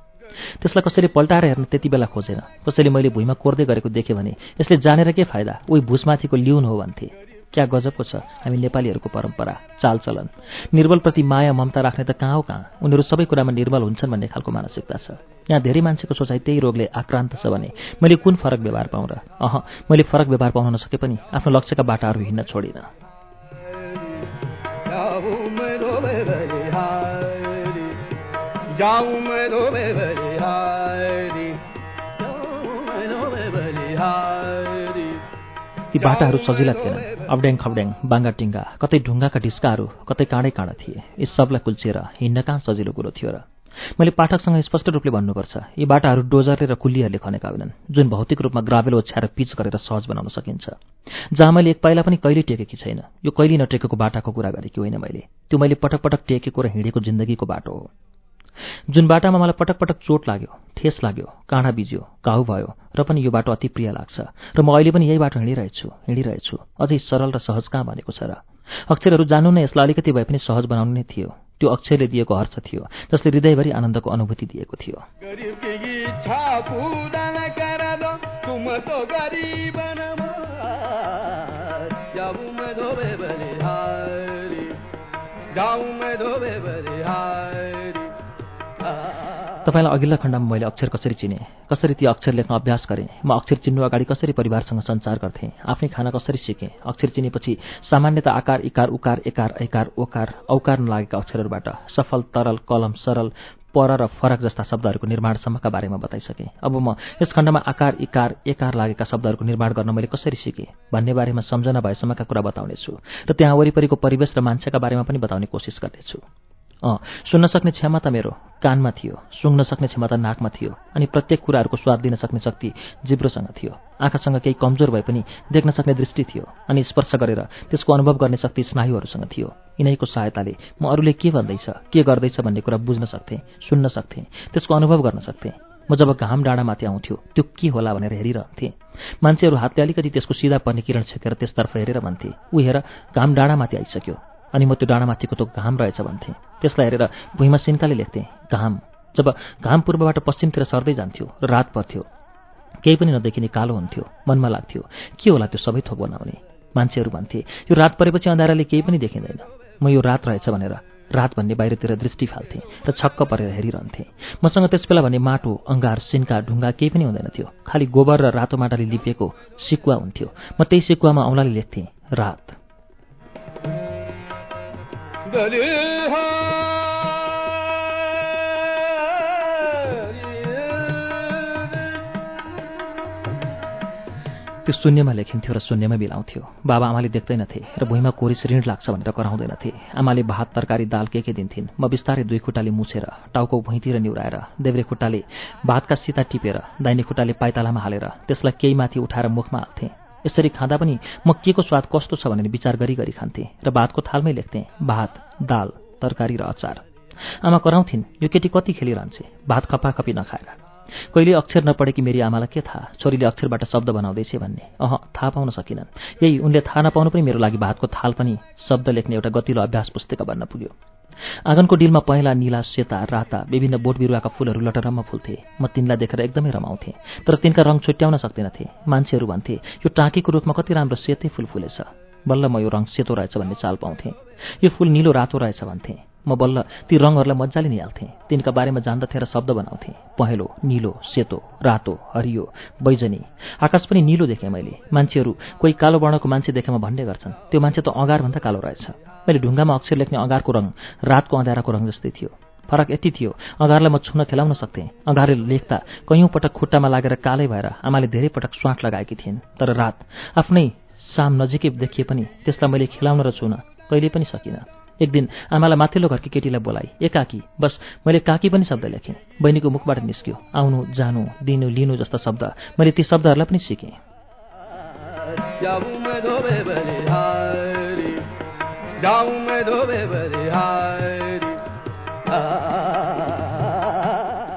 त्यसलाई कसैले पल्टाएर हेर्न त्यति बेला खोजेन कसैले मैले भुइँमा कोर्दै गरेको देखेँ भने यसले जानेर के फाइदा? उही भुसमाथिको लिउन हो भन्थे। क्या गजबको छ? हामी नेपालीहरूको परम्परा चालचलन। निर्बलप्रति माया ममता राख्ने त कहाँ हो कहाँ? उनीहरू सबै कुरामा निर्बल हुन्छन् भन्ने खालको मानसिकता छ। यहाँ धेरै मान्छेको सोचाइ त्यही रोगले आक्रान्त छ भने मैले कुन फरक व्यवहार पाउँ र? अह मैले फरक व्यवहार पाउन नसके पनि आफ्नो लक्ष्यका बाटाहरू हिँड्न छोडिनँ। ती बाटाहरू सजिला थिएनन्। अब्ड्याङ खब्ड्याङ बाङ्गा कतै ढुङ्गाका ढिस्काहरू कतै काँडै काँडा थिए। यी सबलाई कुल्चिएर हिँड्न कहाँ सजिलो कुरो थियो र? मैले पाठकसँग स्पष्ट रूपले भन्नुपर्छ यी बाटाहरू डोजरले र कुल्लीहरूले खनेका होइनन् जुन भौतिक रूपमा ग्राभेल ओछ्याएर पिच गरेर सहज बनाउन सकिन्छ। जहाँ मैले एक पाइला पनि कहिले टेकेकी छैन यो कहिले नटेकेको बाटाको कुरा गरेकी होइन मैले। त्यो मैले पटक पटक टेकेको र हिँडेको जिन्दगीको बाटो हो। जुन बाटामा मलाई पटक पटक चोट लाग्यो ठेस लाग्यो काँडा बिज्यो घाउ भयो र पनि यो बाटो अति प्रिय लाग्छ र म अहिले पनि यही बाटो हिँडिरहेछु हिँडिरहेछु अझै सरल र सहज कहाँ भनेको छ र? अक्षरहरू जान्नु नै यसलाई अलिकति भए पनि सहज बनाउनु नै थियो। त्यो अक्षरले दिएको हर्ष थियो जसले हृदयभरि आनन्दको अनुभूति दिएको थियो। तपाईँलाई अघिल्ला खण्डमा मैले अक्षर कसरी चिने कसरी ती अक्षर लेख्न अभ्यास गरेँ म अक्षर चिन्नु अगाडि कसरी परिवारसँग सञ्चार गर्थेँ आफ्नै खाना कसरी सिकेँ अक्षर चिनेपछि सामान्यत आकार इकार उकार एकार ऐकार ओकार औकार नलागेका अक्षरहरूबाट सफल तरल कलम सरल पर र फरक जस्ता शब्दहरूको निर्माणसम्मका बारेमा बताइसकेँ। अब म यस खण्डमा आकार इकार एकार लागेका शब्दहरूको निर्माण गर्न मैले कसरी सिकेँ भन्ने बारेमा सम्झना भएसम्मका कुरा बताउनेछु र त्यहाँ वरिपरिको परिवेश र मान्छेका बारेमा पनि बताउने कोसिस गर्नेछु। सुन्न सक्ने क्षमता मेरो कानमा थियो सुँग्न सक्ने क्षमता नाकमा थियो अनि प्रत्येक कुराहरूको स्वाद दिन सक्ने शक्ति जिब्रोसँग थियो। आँखासँग केही कमजोर भए पनि देख्न सक्ने दृष्टि थियो अनि स्पर्श गरेर त्यसको अनुभव गर्ने शक्ति स्नायुहरूसँग थियो। यिनैको सहायताले म अरूले के भन्दैछ के गर्दैछ भन्ने कुरा बुझ्न सक्थेँ सुन्न सक्थेँ त्यसको अनुभव गर्न सक्थेँ। म जब घाम डाँडामाथि आउँथ्यो त्यो के होला भनेर हेरिरहन्थेँ। मान्छेहरू हातले अलिकति त्यसको सिधा पर्ने किरण छेकेर त्यसतर्फ हेरेर भन्थे ऊ हेर घाम डाँडामाथि आइसक्यो। अनि म त्यो डाँडामाथिको त घाम रहेछ भन्थेँ। त्यसलाई हेरेर भुइँमा सिन्काले लेख्थेँ घाम। जब घाम पूर्वबाट पश्चिमतिर सर्दै जान्थ्यो र रात पर्थ्यो केही पनि नदेखिने कालो हुन्थ्यो मनमा लाग्थ्यो के होला त्यो सबै थोक बनाउने? मान्छेहरू भन्थे यो रात परेपछि अँधाराले केही पनि देखिँदैन। म यो रात रहेछ भनेर रात भन्ने बाहिरतिर दृष्टि फाल्थेँ र छक्क परेर हेरिरहन्थेँ। मसँग त्यसबेला भन्ने माटो अङ्गार सिन्का ढुङ्गा केही पनि हुँदैन थियो। खालि गोबर र रातो माटाले लिपिएको सिकुवा हुन्थ्यो। म त्यही सिकुवामा औँलाले लेख्थेँ रात। त्यो शून्यमा लेखिन्थ्यो र शून्यमा मिलाउँथ्यो बाबा आमाले देख्दैनथे र भुइँमा कोरिस ऋण लाग्छ भनेर कराउँदैनथे आमाले भात तरकारी दाल के के दिन्थिन्? म बिस्तारै दुई खुट्टाले मुछेर टाउको भुइँतिर निहुराएर देब्रे खुट्टाले भातका सिता टिपेर दाहिने खुट्टाले पाइतालामा हालेर त्यसलाई केही माथि उठाएर मुखमा हाल्थेँ। यसरी खाँदा पनि म के को स्वाद कस्तो छ भनेर विचार गरी गरी खान्थेँ र भातको थालमै लेख्थेँ भात दाल तरकारी र अचार। आमा कराउँथिन् यो केटी कति खेलिरहन्छे भात खपाखपी नखाएर। कहिले अक्षर नपढेकी मेरी आमालाई के थाहा? छोरीले अक्षरबाट शब्द बनाउँदैछ भन्ने। अह थाहा पाउन सकिनन्। यही उनले थाहा नपाउनु पनि मेरो लागि भातको थाल पनि शब्द लेख्ने एउटा गतिलो अभ्यास पुस्तिका बन्न पुग्यो। आँगनको डिलमा पहेँला निला सेता राता विभिन्न बोट बिरुवाका फूलहरू लटरम्म फुल्थे। म तिनलाई देखेर एकदमै रमाउँथेँ तर तिनका रङ छुट्याउन सक्दैनथे। मान्छेहरू भन्थे यो टाँकीको रुखमा कति राम्रो सेतै फुल फुलेछ। बल्ल म यो रङ सेतो रहेछ भन्ने चाल पाउँथेँ। यो फुल निलो रातो रहेछ भन्थेँ। म बल्ल ती रङहरूलाई मजाले निहाल्थेँ। तिनका बारेमा जान्दथेँ र शब्द बनाउँथेँ। पहेँलो निलो सेतो रातो हरियो बैजनी। आकाश पनि निलो देखेँ मैले। मान्छेहरू कोही कालो वर्णको मान्छे देखेमा भन्ने गर्छन्। त्यो मान्छे त अगारभन्दा कालो रहेछ। मैले ढुङ्गामा अक्षर लेख्ने अँगारको रङ रातको अँध्याराको रङ जस्तै थियो। फरक यति थियो अँगारलाई म छुन खेलाउन सक्थेँ। अँगारले लेख्दा कैयौँ पटक खुट्टामा लागेर कालै भएर आमाले धेरै पटक स्वाट लगाएकी थिइन्। तर रात आफ्नै साम नजिकै देखिए पनि त्यसलाई मैले खेलाउन र छुन कहिले पनि सकिनँ। एक दिन आमालाई माथिल्लो घरकी केटीलाई बोलाए। ए काकी बस मैले काकी पनि शब्द लेखेँ। बहिनीको मुखबाट निस्क्यो। आउनु जानु दिनु लिनु जस्ता शब्द। मैले ती शब्दहरूलाई पनि सिकेँ।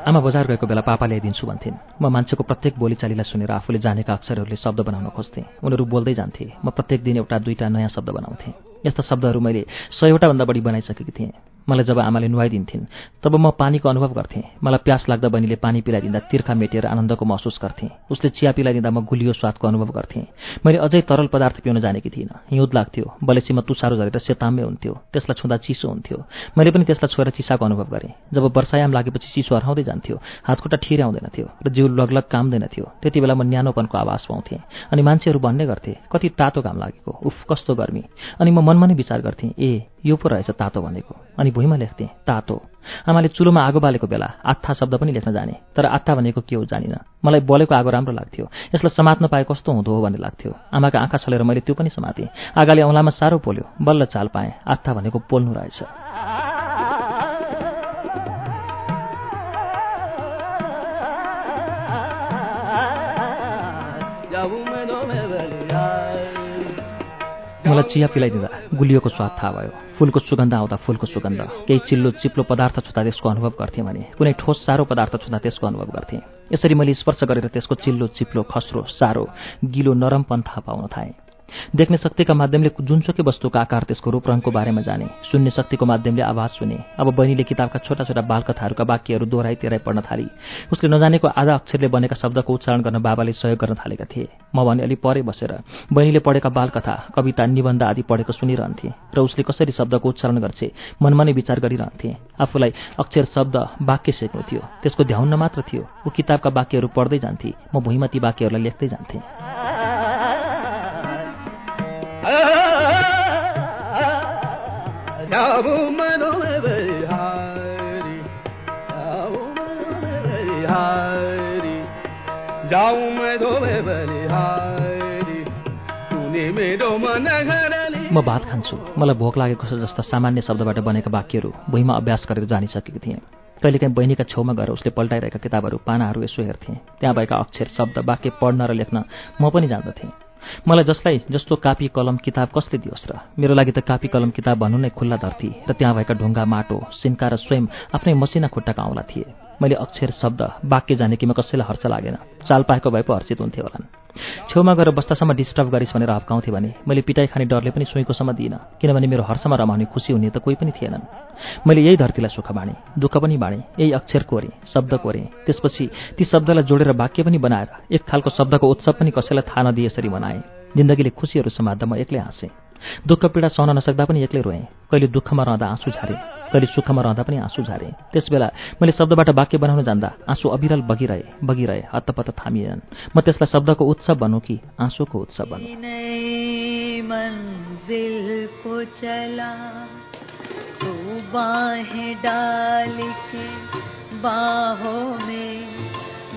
आमा बजार गएको बेला पापा ल्याइदिन्छु भन्थिन्। म मान्छेको प्रत्येक बोलीचालीलाई सुनेर आफूले जानेका अक्षरहरूले शब्द बनाउन खोज्थेँ। उनीहरू बोल्दै जान्थे। म प्रत्येक दिन एउटा दुईवटा नयाँ शब्द बनाउँथेँ। यस्ता शब्दहरू मैले सयवटाभन्दा बढी बनाइसकेकी थिएँ। मलाई जब आमाले नुहाइदिन्थिन् तब म पानीको अनुभव गर्थेँ। मलाई प्यास लाग्दा बहिनीले पानी पिलाइदिँदा तिर्खा मेटेर आनन्दको महसुस गर्थेँ। उसले चिया पिलाइदिँदा म गुलियो स्वादको अनुभव गर्थेँ। मैले अझै तरल पदार्थ पिउन जानेकी थिइनँ। हिउँद लाग्थ्यो। बलेसीमा तुसारो झरेर सेताम्य हुन्थ्यो। त्यसलाई छुँदा चिसो हुन्थ्यो। मैले पनि त्यसलाई छोएर चिसाको अनुभव गरेँ। जब वर्षायाम लागेपछि चिसो हराउँदै जान्थ्यो। हातखुट्टा ठिर आउँदैनथ्यो र जिउ लगलग कामदैन थियो। त्यति बेला म न्यानोपनको आवाज पाउँथेँ। अनि मान्छेहरू भन्ने गर्थे कति तातो घाम लागेको। उफ कस्तो गर्मी। अनि म मनमा नै विचार गर्थेँ ए यो पो रहेछ तातो भनेको। अनि भुइँमा लेख्थेँ तातो। आमाले चुलोमा आगो बालेको बेला आत्था शब्द पनि लेख्न जाने तर आत्था भनेको के हो जानिनँ। मलाई बलेको आगो राम्रो लाग्थ्यो यसलाई समात्न पाए कस्तो हुँदो हो भन्ने लाग्थ्यो। आमाका आँखा छलेर मैले त्यो पनि समातेँ। आगाले औँलामा साह्रो पोल्यो बल्ल चाल पाएँ आत्था भनेको पोल्नु रहेछ। मलाई चिया पिलाइदिँदा गुलियोको स्वाद थाहा भयो। फुलको सुगन्ध आउँदा फुलको सुगन्ध। केही चिल्लो चिप्लो पदार्थ छुँदा त्यसको अनुभव गर्थेँ भने कुनै ठोस सारो पदार्थ छुँदा त्यसको अनुभव गर्थेँ। यसरी मैले स्पर्श गरेर त्यसको चिल्लो चिप्लो खस्रो सारो गिलो नरमपन थाहा पाउन थाएँ देख्ने शक्तिका माध्यमले जुनसुकै वस्तुको आकार त्यसको रूपरङको बारेमा जाने। सुन्ने शक्तिको माध्यमले आवाज सुने। अब बहिनीले किताबका छोटा छोटा बालकथाहरूका वाक्यहरू दोहोऱ्याइ तेह्राइ पढ्न थाली। उसले नजानेको आधा अक्षरले बनेका शब्दको उच्चारण गर्न बाबाले सहयोग गर्न थालेका थिए। म भने अलि परे बसेर। बहिनीले पढेका बालकथा कविता निबन्ध आदि पढेको सुनिरहन्थे र उसले कसरी शब्दको उच्चारण गर्छे मनमा नै विचार गरिरहन्थे। आफूलाई अक्षर शब्द वाक्य सिक्नु थियो। त्यसको ध्याउन्न मात्र थियो। ऊ किताबका वाक्यहरू पढ्दै जान्थे। म भुइँमा ती वाक्यहरूलाई लेख्दै जान्थेँ। म भात खान्छु। मलाई भोक लागेको छ जस्ता सामान्य शब्दबाट बनेका वाक्यहरू भुइँमा अभ्यास गरेर जानिसकेको थिएँ। कहिलेकाहीँ बहिनीका छेउमा गएर उसले पल्टाइरहेका किताबहरू पानाहरू यसो हेर्थेँ। त्यहाँ भएका अक्षर शब्द वाक्य पढ्न र लेख्न म पनि जान्दथेँ। मलाई जसलाई जस्तो कापी कलम किताब कसले दियोस् र? मेरो लागि त कापी कलम किताब भन्नु नै खुल्ला धरती र त्यहाँ भएका ढुङ्गा माटो सिन्का र स्वयं आफ्नै मसिना खुट्टाका आउँला थिए। मैले अक्षर शब्द वाक्य जाने कि म कसैलाई हर्ष लागेन। चाल पाएको भए पो हर्षित हुन्थ्यो होलान्। छेउमा गएर बस्दासम्म डिस्टर्ब गरिस् भनेर हप्काउँथे भने मैले पिटाइ खाने डरले पनि सुइँकोसम्म दिइनँ किनभने मेरो हर्षमा रमाउने खुसी हुने त कोही पनि थिएनन्। मैले यही धरतीलाई सुख बाँडेँ दुःख पनि बाँडेँ यही अक्षर कोरेँ शब्द कोरेँ त्यसपछि ती शब्दलाई जोडेर वाक्य पनि बनाएर एक खालको शब्दको उत्सव पनि कसैलाई थाहा नदिए यसरी बनाएँ जिन्दगीले खुसीहरू समात्दा म एक्लै हाँसेँ। दुःख पीडा सहन नसक्दा पनि एक्लै रोएँ। कहिले दुःखमा रहँदा आँसु झारेँ। कहिले सुखमा रहँदा पनि आँसु झारेँ। त्यसबेला मैले शब्दबाट वाक्य बनाउन जान्दा आँसु अविरल बगिरहे बगिरहे हत्तपत्त थामिएनन् म त्यसलाई शब्दको उत्सव भनौँ कि आँसुको उत्सव भनौँ।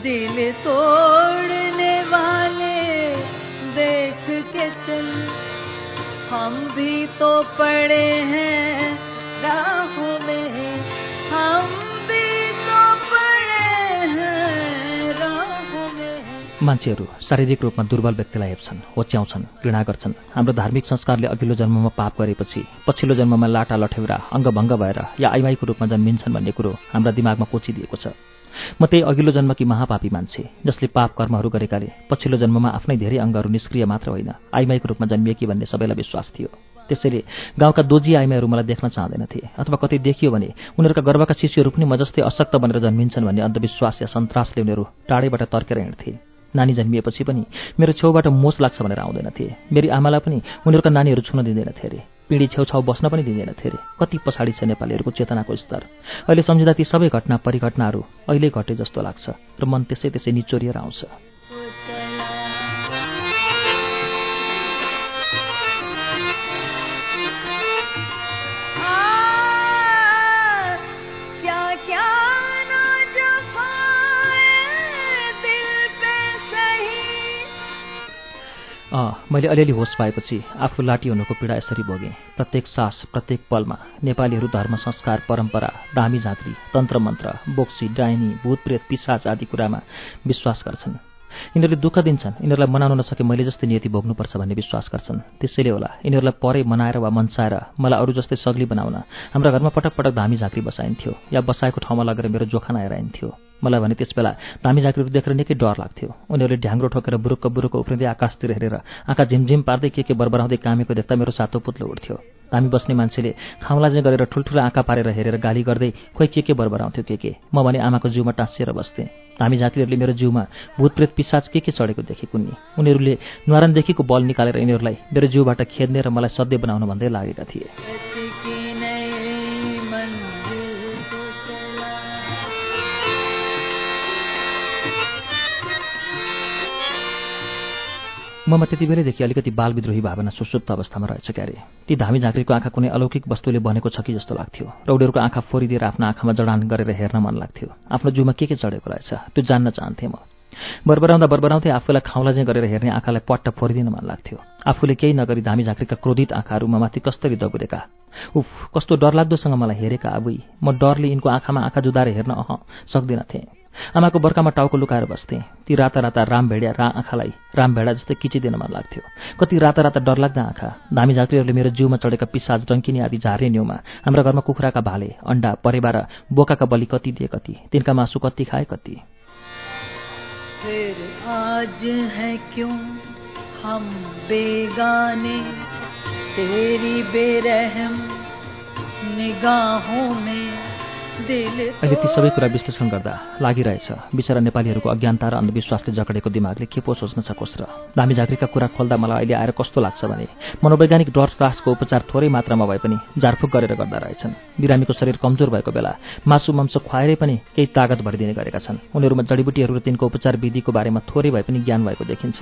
दिल तोड़ने वाले देख के चल, हम भी तो पड़े हैं मान्छेहरू शारीरिक रूपमा दुर्बल व्यक्तिलाई हेप्छन् होच्याउँछन् घृणा गर्छन्। हाम्रो धार्मिक संस्कारले अघिल्लो जन्ममा पाप गरेपछि पछिल्लो जन्ममा लाटा लठेउरा अङ्गभङ्ग भएर या आइमाईको रूपमा जन्मिन्छन् भन्ने कुरो हाम्रा दिमागमा कोचिदिएको छ। म त्यही अघिल्लो जन्मकी महापापी मान्छे जसले पाप कर्महरू गरेकाले पछिल्लो जन्ममा आफ्नै धेरै अङ्गहरू निष्क्रिय मात्र होइन आइमाईको रूपमा जन्मिएकी भन्ने सबैलाई विश्वास थियो। त्यसैले गाउँका दोजी आइमाईहरू मलाई देख्न चाहँदैनथे अथवा कतै देखियो भने उनीहरूका गर्भका शिशुहरू पनि म जस्तै अशक्त बनेर जन्मिन्छन् भन्ने अन्धविश्वास या सन्तासले उनीहरू टाढैबाट तर्केर हिँड्थे। नानी जन्मिएपछि पनि मेरो छेउबाट मोस लाग्छ भनेर आउँदैनथे मेरी आमालाई पनि उनीहरूका नानीहरू छुन दिँदैनथे अरे पिँढी छेउछाउ बस्न पनि दिँदैनथे अरे कति पछाडि छ नेपालीहरूको चेतनाको स्तर। अहिले सम्झिँदा ती सबै घटना परिघटनाहरू अहिले घटे जस्तो लाग्छ र मन त्यसै त्यसै निचोरिएर आउँछ। मैले अलिअलि होस पाएपछि आफू लाटी हुनुको पीडा यसरी भोगेँ। प्रत्येक सास प्रत्येक पलमा नेपालीहरू धर्म संस्कार परम्परा दामी झाँक्री तन्त्र मन्त्र बोक्सी डाइनी भूतप्रेत पिसाच आदि कुरामा विश्वास गर्छन्। यिनीहरूले दुःख दिन्छन्। यिनीहरूलाई मनाउन नसके मैले जस्तै नियति भोग्नुपर्छ भन्ने विश्वास गर्छन्। त्यसैले होला यिनीहरूलाई परै मनाएर वा मनसाएर मलाई अरू जस्तै सग्ली बनाउन। हाम्रा घरमा पटक पटक धामी झाँक्री बसाइन्थ्यो या बसाएको ठाउँमा लगेर मेरो जोखाना हेराइन्थ्यो। मलाई भने त्यसबेला धामी झाँक्रीहरू देखेर निकै डर लाग्थ्यो। उनीहरूले ढ्याङ्ग्रो ठोकेर बुरुक्क बुरुक्क उफ्रिँदै आकाशतिर हेरेर आँखा झिमझिम पार्दै के के बरबराउँदै कामेको देख्दा मेरो सातो पुत्लो उठ्थ्यो। धामी बस्ने मान्छेले खाउँलाजे गरेर ठुल्ठुलो आँखा पारेर हेरेर गाली गर्दै खोइ के के बरबराउँथ्यो के के? म भने आमाको जिउमा टाँसिएर बस्थेँ। धामी झाँक्रीहरूले मेरो जिउमा भूतप्रेत पिसाच के के चढेको देखे कुन्नी? उनीहरूले न्वारानदेखिको बल निकालेर यिनीहरूलाई मेरो जिउबाट खेद्ने र मलाई सध्य बनाउन भन्दै लागेका थिए। ममा त्यति बेलैदेखि अलिकति बाल विद्रोही भावना सुसुप्त अवस्थामा रहेछ क्यारे। ती धामी झाँक्रीको आँखा कुनै अलौकिक वस्तुले बनेको छ कि जस्तो लाग्थ्यो। र उनीहरूको आँखा फोरिदिएर आफ्नो आँखामा जडान गरेर हेर्न मन लाग्थ्यो। आफ्नो जिउमा के के चढेको रहेछ त्यो जान्न चाहन्थेँ म। बरबराउँदा बरबराउँदै आफूलाई खाउला गरेर हेर्ने आँखालाई पट्ट फोरिदिन मन लाग्थ्यो। आफूले केही नगरी धामी झाँक्रीका क्रोधित आँखाहरूमा माथि कस्तरी दगुरेका। उफ कस्तो डरलाग्दोसँग मलाई हेरेका आबुई। म डरले यिनको आँखामा आँखा जुदाएर हेर्न अह सक्दिनथेँ आमाको बर्खामा टाउको लुकाएर बस्थेँ। ती राता राता राम भेडिया रा आँखालाई राम भेडा जस्तै किचिदिन मन लाग्थ्यो। कति राता राता डरलाग्दा आँखा धामी झाँक्रीहरूले मेरो जिउमा चढेका पिसाज डङ्किनी आदि झार्ने न्युमा हाम्रा घरमा कुखुराका भाले अन्डा परेबा र बोकाका बलि कति दिए कति तिनका मासु कति खाए कति। निगाहों में अहिले ती सबै कुरा विश्लेषण गर्दा लागिरहेछ। बिचरा नेपालीहरूको अज्ञानता र अन्धविश्वासले जकडेको दिमागले के पो सोच्न सकोस् र दामी झाँक्रीका कुरा खोल्दा मलाई अहिले आएर कस्तो लाग्छ भने मनोवैज्ञानिक डर त्रासको उपचार थोरै मात्रामा भए पनि झारफुक गरेर गर्दा रहेछन्। बिरामीको शरीर कमजोर भएको बेला मासु मांस खुवाएरै पनि केही तागत भरिदिने गरेका छन्। उनीहरूमा जडीबुटीहरू र तिनको उपचार विधिको बारेमा थोरै भए पनि ज्ञान भएको देखिन्छ।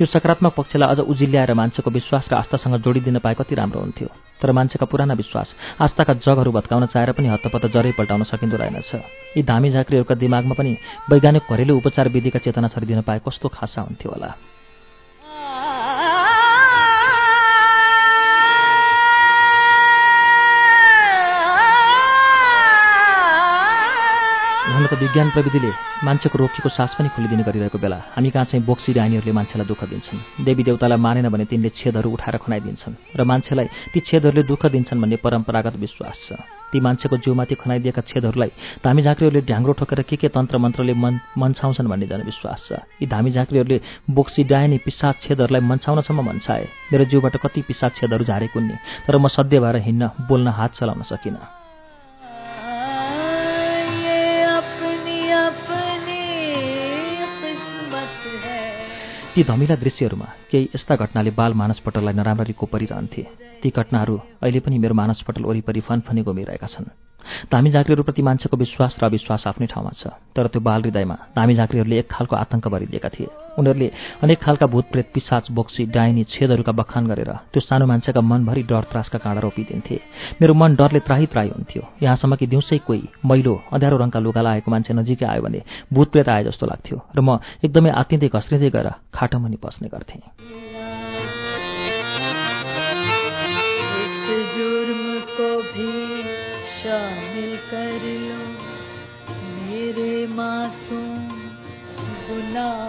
यो सकारात्मक पक्षलाई अझ उजिल्याएर मान्छेको विश्वास र आस्थासँग जोडिदिन पाए कति राम्रो हुन्थ्यो। तर मान्छेका पुराना विश्वास आस्थाका जगहरू भत्काउन चाहेर पनि हत्तपत्त जरै पल्टाउन सकिँदो रहेनछ। यी धामी झाँक्रीहरूका दिमागमा पनि वैज्ञानिक घरेलु उपचार विधिका चेतना छरिदिन पाए कस्तो खासा हुन्थ्यो होला। विज्ञान प्रविधिले मान्छेको रोकिएको सास पनि खोलिदिने गरिरहेको बेला हामी कहाँ चाहिँ बोक्सी रानीहरूले मान्छेलाई दुःख दिन्छन्? देवी देवतालाई मानेन भने तिनले छेदहरू उठाएर खनाइदिन्छन् र मान्छेलाई ती छेदहरूले दुःख दिन्छन् भन्ने परम्परागत विश्वास छ। ती मान्छेको जिउमाथि खनाइदिएका छेदहरूलाई धामी झाँक्रीहरूले ढ्याङ्ग्रो ठोकेर के के तन्त्र मन्त्रले मन मन्छाउँछन् भन्ने जनविश्वास छ। यी धामी झाँक्रीहरूले बोक्सी डायनी पिसाद छेदहरूलाई मन्छाउनसम्म मन्छाए मेरो जिउबाट कति पिसाद छेदहरू झारेकुन्ने तर म सध्य भएर हिँड्न बोल्न हात चलाउन सकिनँ। ती धमिला दृश्यहरूमा केही यस्ता घटनाले बाल मानसपटललाई नराम्ररी कोपरिरहन्थे। ती घटनाहरू अहिले पनि मेरो मानसपटल वरिपरि फनफनी घुमिरहेका छन्। धामी झाँक्रीहरूप्रति मान्छेको विश्वास र अविश्वास आफ्नै ठाउँमा छ तर त्यो बाल हृदयमा धामी झाँक्रीहरूले एक खालको आतंक भरिदिएका थिए। उनीहरूले अनेक खालका भूतप्रेत पिसाच बोक्सी डाइनी छेदहरूका बखान गरेर त्यो सानो मान्छेका मनभरि डर त्रासका काँडा रोपिदिन्थे। मेरो मन डरले त्राही त्राही हुन्थ्यो। यहाँसम्म कि दिउँसै कोही मैलो अँध्यारो रङका लुगा लागेको मान्छे नजिकै आयो भने भूतप्रेत आए जस्तो लाग्थ्यो र म एकदमै आत्तिँदै घस्रिँदै गएर खाटोमुनि पस्ने गर्थेँ।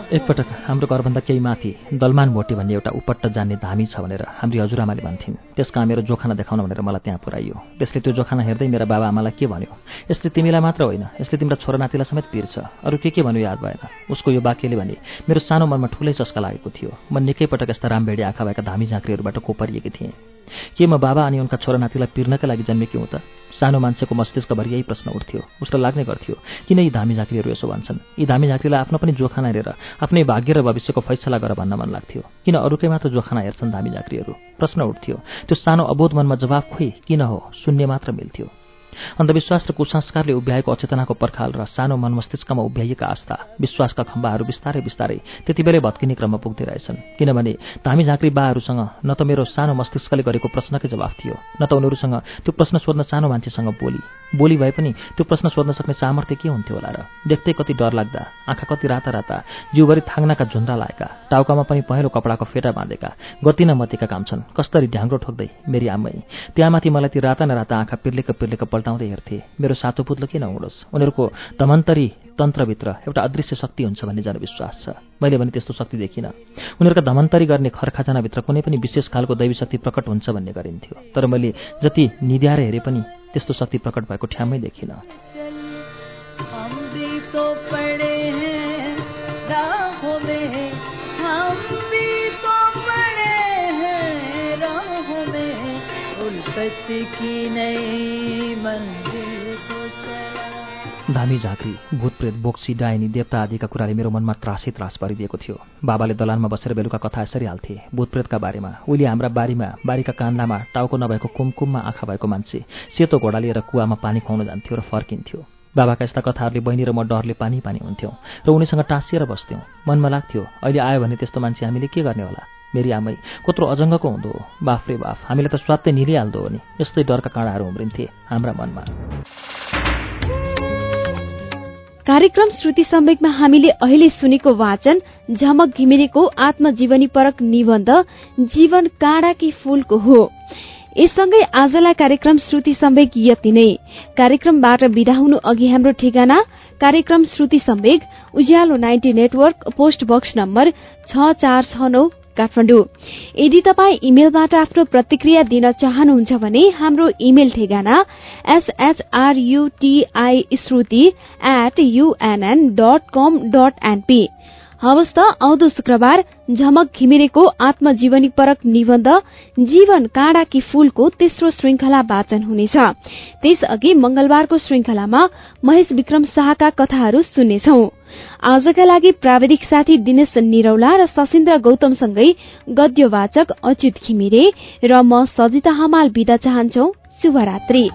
एकपटक हाम्रो घरभन्दा केही माथि दलमान भोटे भन्ने एउटा उपट्ट जान्ने धामी छ भनेर हाम्री हजुरआमाले भन्थिन्। त्यसका मेरो जोखाना देखाउन भनेर मलाई त्यहाँ पुऱ्याइयो। त्यसले त्यो जोखाना हेर्दै मेरा बाबा आमालाई के भन्यो? यसले तिमीलाई मात्र होइन यसले तिम्रो छोरा नातिलाई समेत पिर्छ। अरू के के भन्यो याद भएन। उसको यो वाक्यले भने मेरो सानो मनमा ठुलै चस्का लागेको थियो। म निकै पटक यस्ता रामभेडी आँखा भएका धामी झाँक्रीहरूबाट कोपरिएकी थिएँ। के म बाबा अनि उनका छोरा नातिलाई पिर्नका लागि जन्मेकी हुँ त? सानो मान्छेको मस्तिष्कभरि यही प्रश्न उठ्थ्यो। उसलाई लाग्ने गर्थ्यो किन यी धामी झाँक्रीहरू यसो भन्छन्? यी धामी झाँक्रीलाई आफ्नो पनि जोखाना हेरेर आफ्नै भाग्य र भविष्यको फैसला गर भन्न मन लाग्थ्यो। किन अरूकै मात्र जोखाना हेर्छन् धामी झाँक्रीहरू प्रश्न उठ्थ्यो। त्यो सानो अबोध मनमा जवाफ खोइ किन हो? शून्य मात्र मिल्थ्यो। अन्धविश्वास र कुसंस्कारले उभ्याएको अचेतनाको पर्खाल र सानो मन मस्तिष्कमा उभ्याइएका आस्था विश्वासका खम्बाहरू बिस्तारै बिस्तारै त्यति बेलै भत्किने क्रममा पुग्दै रहेछन्। किनभने धामी झाँक्री बाहरूसँग न त मेरो सानो मस्तिष्कले गरेको प्रश्नकै जवाफ थियो न त उनीहरूसँग त्यो प्रश्न सोध्न सानो मान्छेसँग बोली। बोली भए पनि त्यो प्रश्न सोध्न सक्ने सामर्थ्य के हुन्थ्यो होला र? देख्दै कति डर लाग्दा आँखा कति राता राता जिउभरि थाङ्नाका झुन्द्रा लाएका टाउकामा पनि पहेँलो कपडाको फेटा बाँधेका गति न मतिका काम छन्। कसरी ढ्याङ्ग्रो ठोक्दै मेरी आमै त्यहाँमाथि मलाई ती राता न राता आँखा पिर्लेको पिर्लेको पल्टाउँदै हेर्थे मेरो सातो पुत्लो किन उडोस्? उनीहरूको धमन्तरी तन्त्रभित्र एउटा अदृश्य शक्ति हुन्छ भन्ने जनविश्वास छ। मैले भने त्यस्तो शक्ति देखिनँ। उनीहरूका धमन्तरी गर्ने खरखाजनाभित्र कुनै पनि विशेष खालको दैवी शक्ति प्रकट हुन्छ भन्ने गरिन्थ्यो। तर मैले जति निध्याएर हेरे पनि त्यस्तो शक्ति प्रकट भएको ठ्याम्मै देखिनँ। की मंजिल धामी झाँक्री भूतप्रेत बोक्सी डाइनी देवता आदिका कुराले मेरो मनमा त्रासै त्रास परिदिएको थियो। बाबाले दलानमा बसेर बेलुका कथा यसरी हाल्थे। भूतप्रेतका बारेमा। उहिले हाम्रा बारीमा बारीका कान्लामा टाउको नभएको कुमकुममा आँखा भएको मान्छे सेतो घोडा लिएर कुवामा पानी खुवाउन जान्थ्यो र फर्किन्थ्यो। बाबाका यस्ता कथाहरूले बहिनी र म डरले पानी पानी हुन्थ्यौँ र उनीसँग टाँसिएर बस्थ्यौँ। मनमा लाग्थ्यो अहिले आयो भने त्यस्तो मान्छे हामीले के गर्ने होला? मेरी आमै कत्रो अजङ्गको हुँदो बाफ रे बाफ हामीलाई त स्वात्तै निलिहाल्दो हो नि। यस्तै डरका काँडाहरू उम्रिन्थे हाम्रा मनमा। कार्यक्रम श्रुति सम्वेकमा हामीले अहिले सुनेको वाचन झमक घिमिरेको आत्मजीवनी परक निबन्ध जीवन काँडाकी फूलको हो। यससँगै आजलाई कार्यक्रम श्रुति सम्वेक यति नै। कार्यक्रमबाट विदा हुनु अघि हाम्रो ठेगाना कार्यक्रम Shruti Sambek Ujyaalo ninety network post box number छ चार छ नौ काठमाडौँ। यदि तपाईँ इमेलबाट आफ्नो प्रतिक्रिया दिन चाहनुहुन्छ भने हाम्रो इमेल ठेगाना SHRUTI Shruti at UNN dot com dot NP हवस् त आउँदो शुक्रबार झमक घिमिरेको आत्मजीवनी परक निबन्ध जीवन काँडाकी फूलको तेस्रो श्रृंखला वाचन हुनेछ। त्यसअघि मंगलबारको श्रृंखलामा महेश विक्रम शाहका कथाहरू सुन्नेछौ। आजका लागि प्राविधिक साथी दिनेश निरौला र सशिन्द्र गौतमसँगै गद्यवाचक अच्युत घिमिरे र म सजिता हमाल विदा चाहन्छौ। शुभरात्री।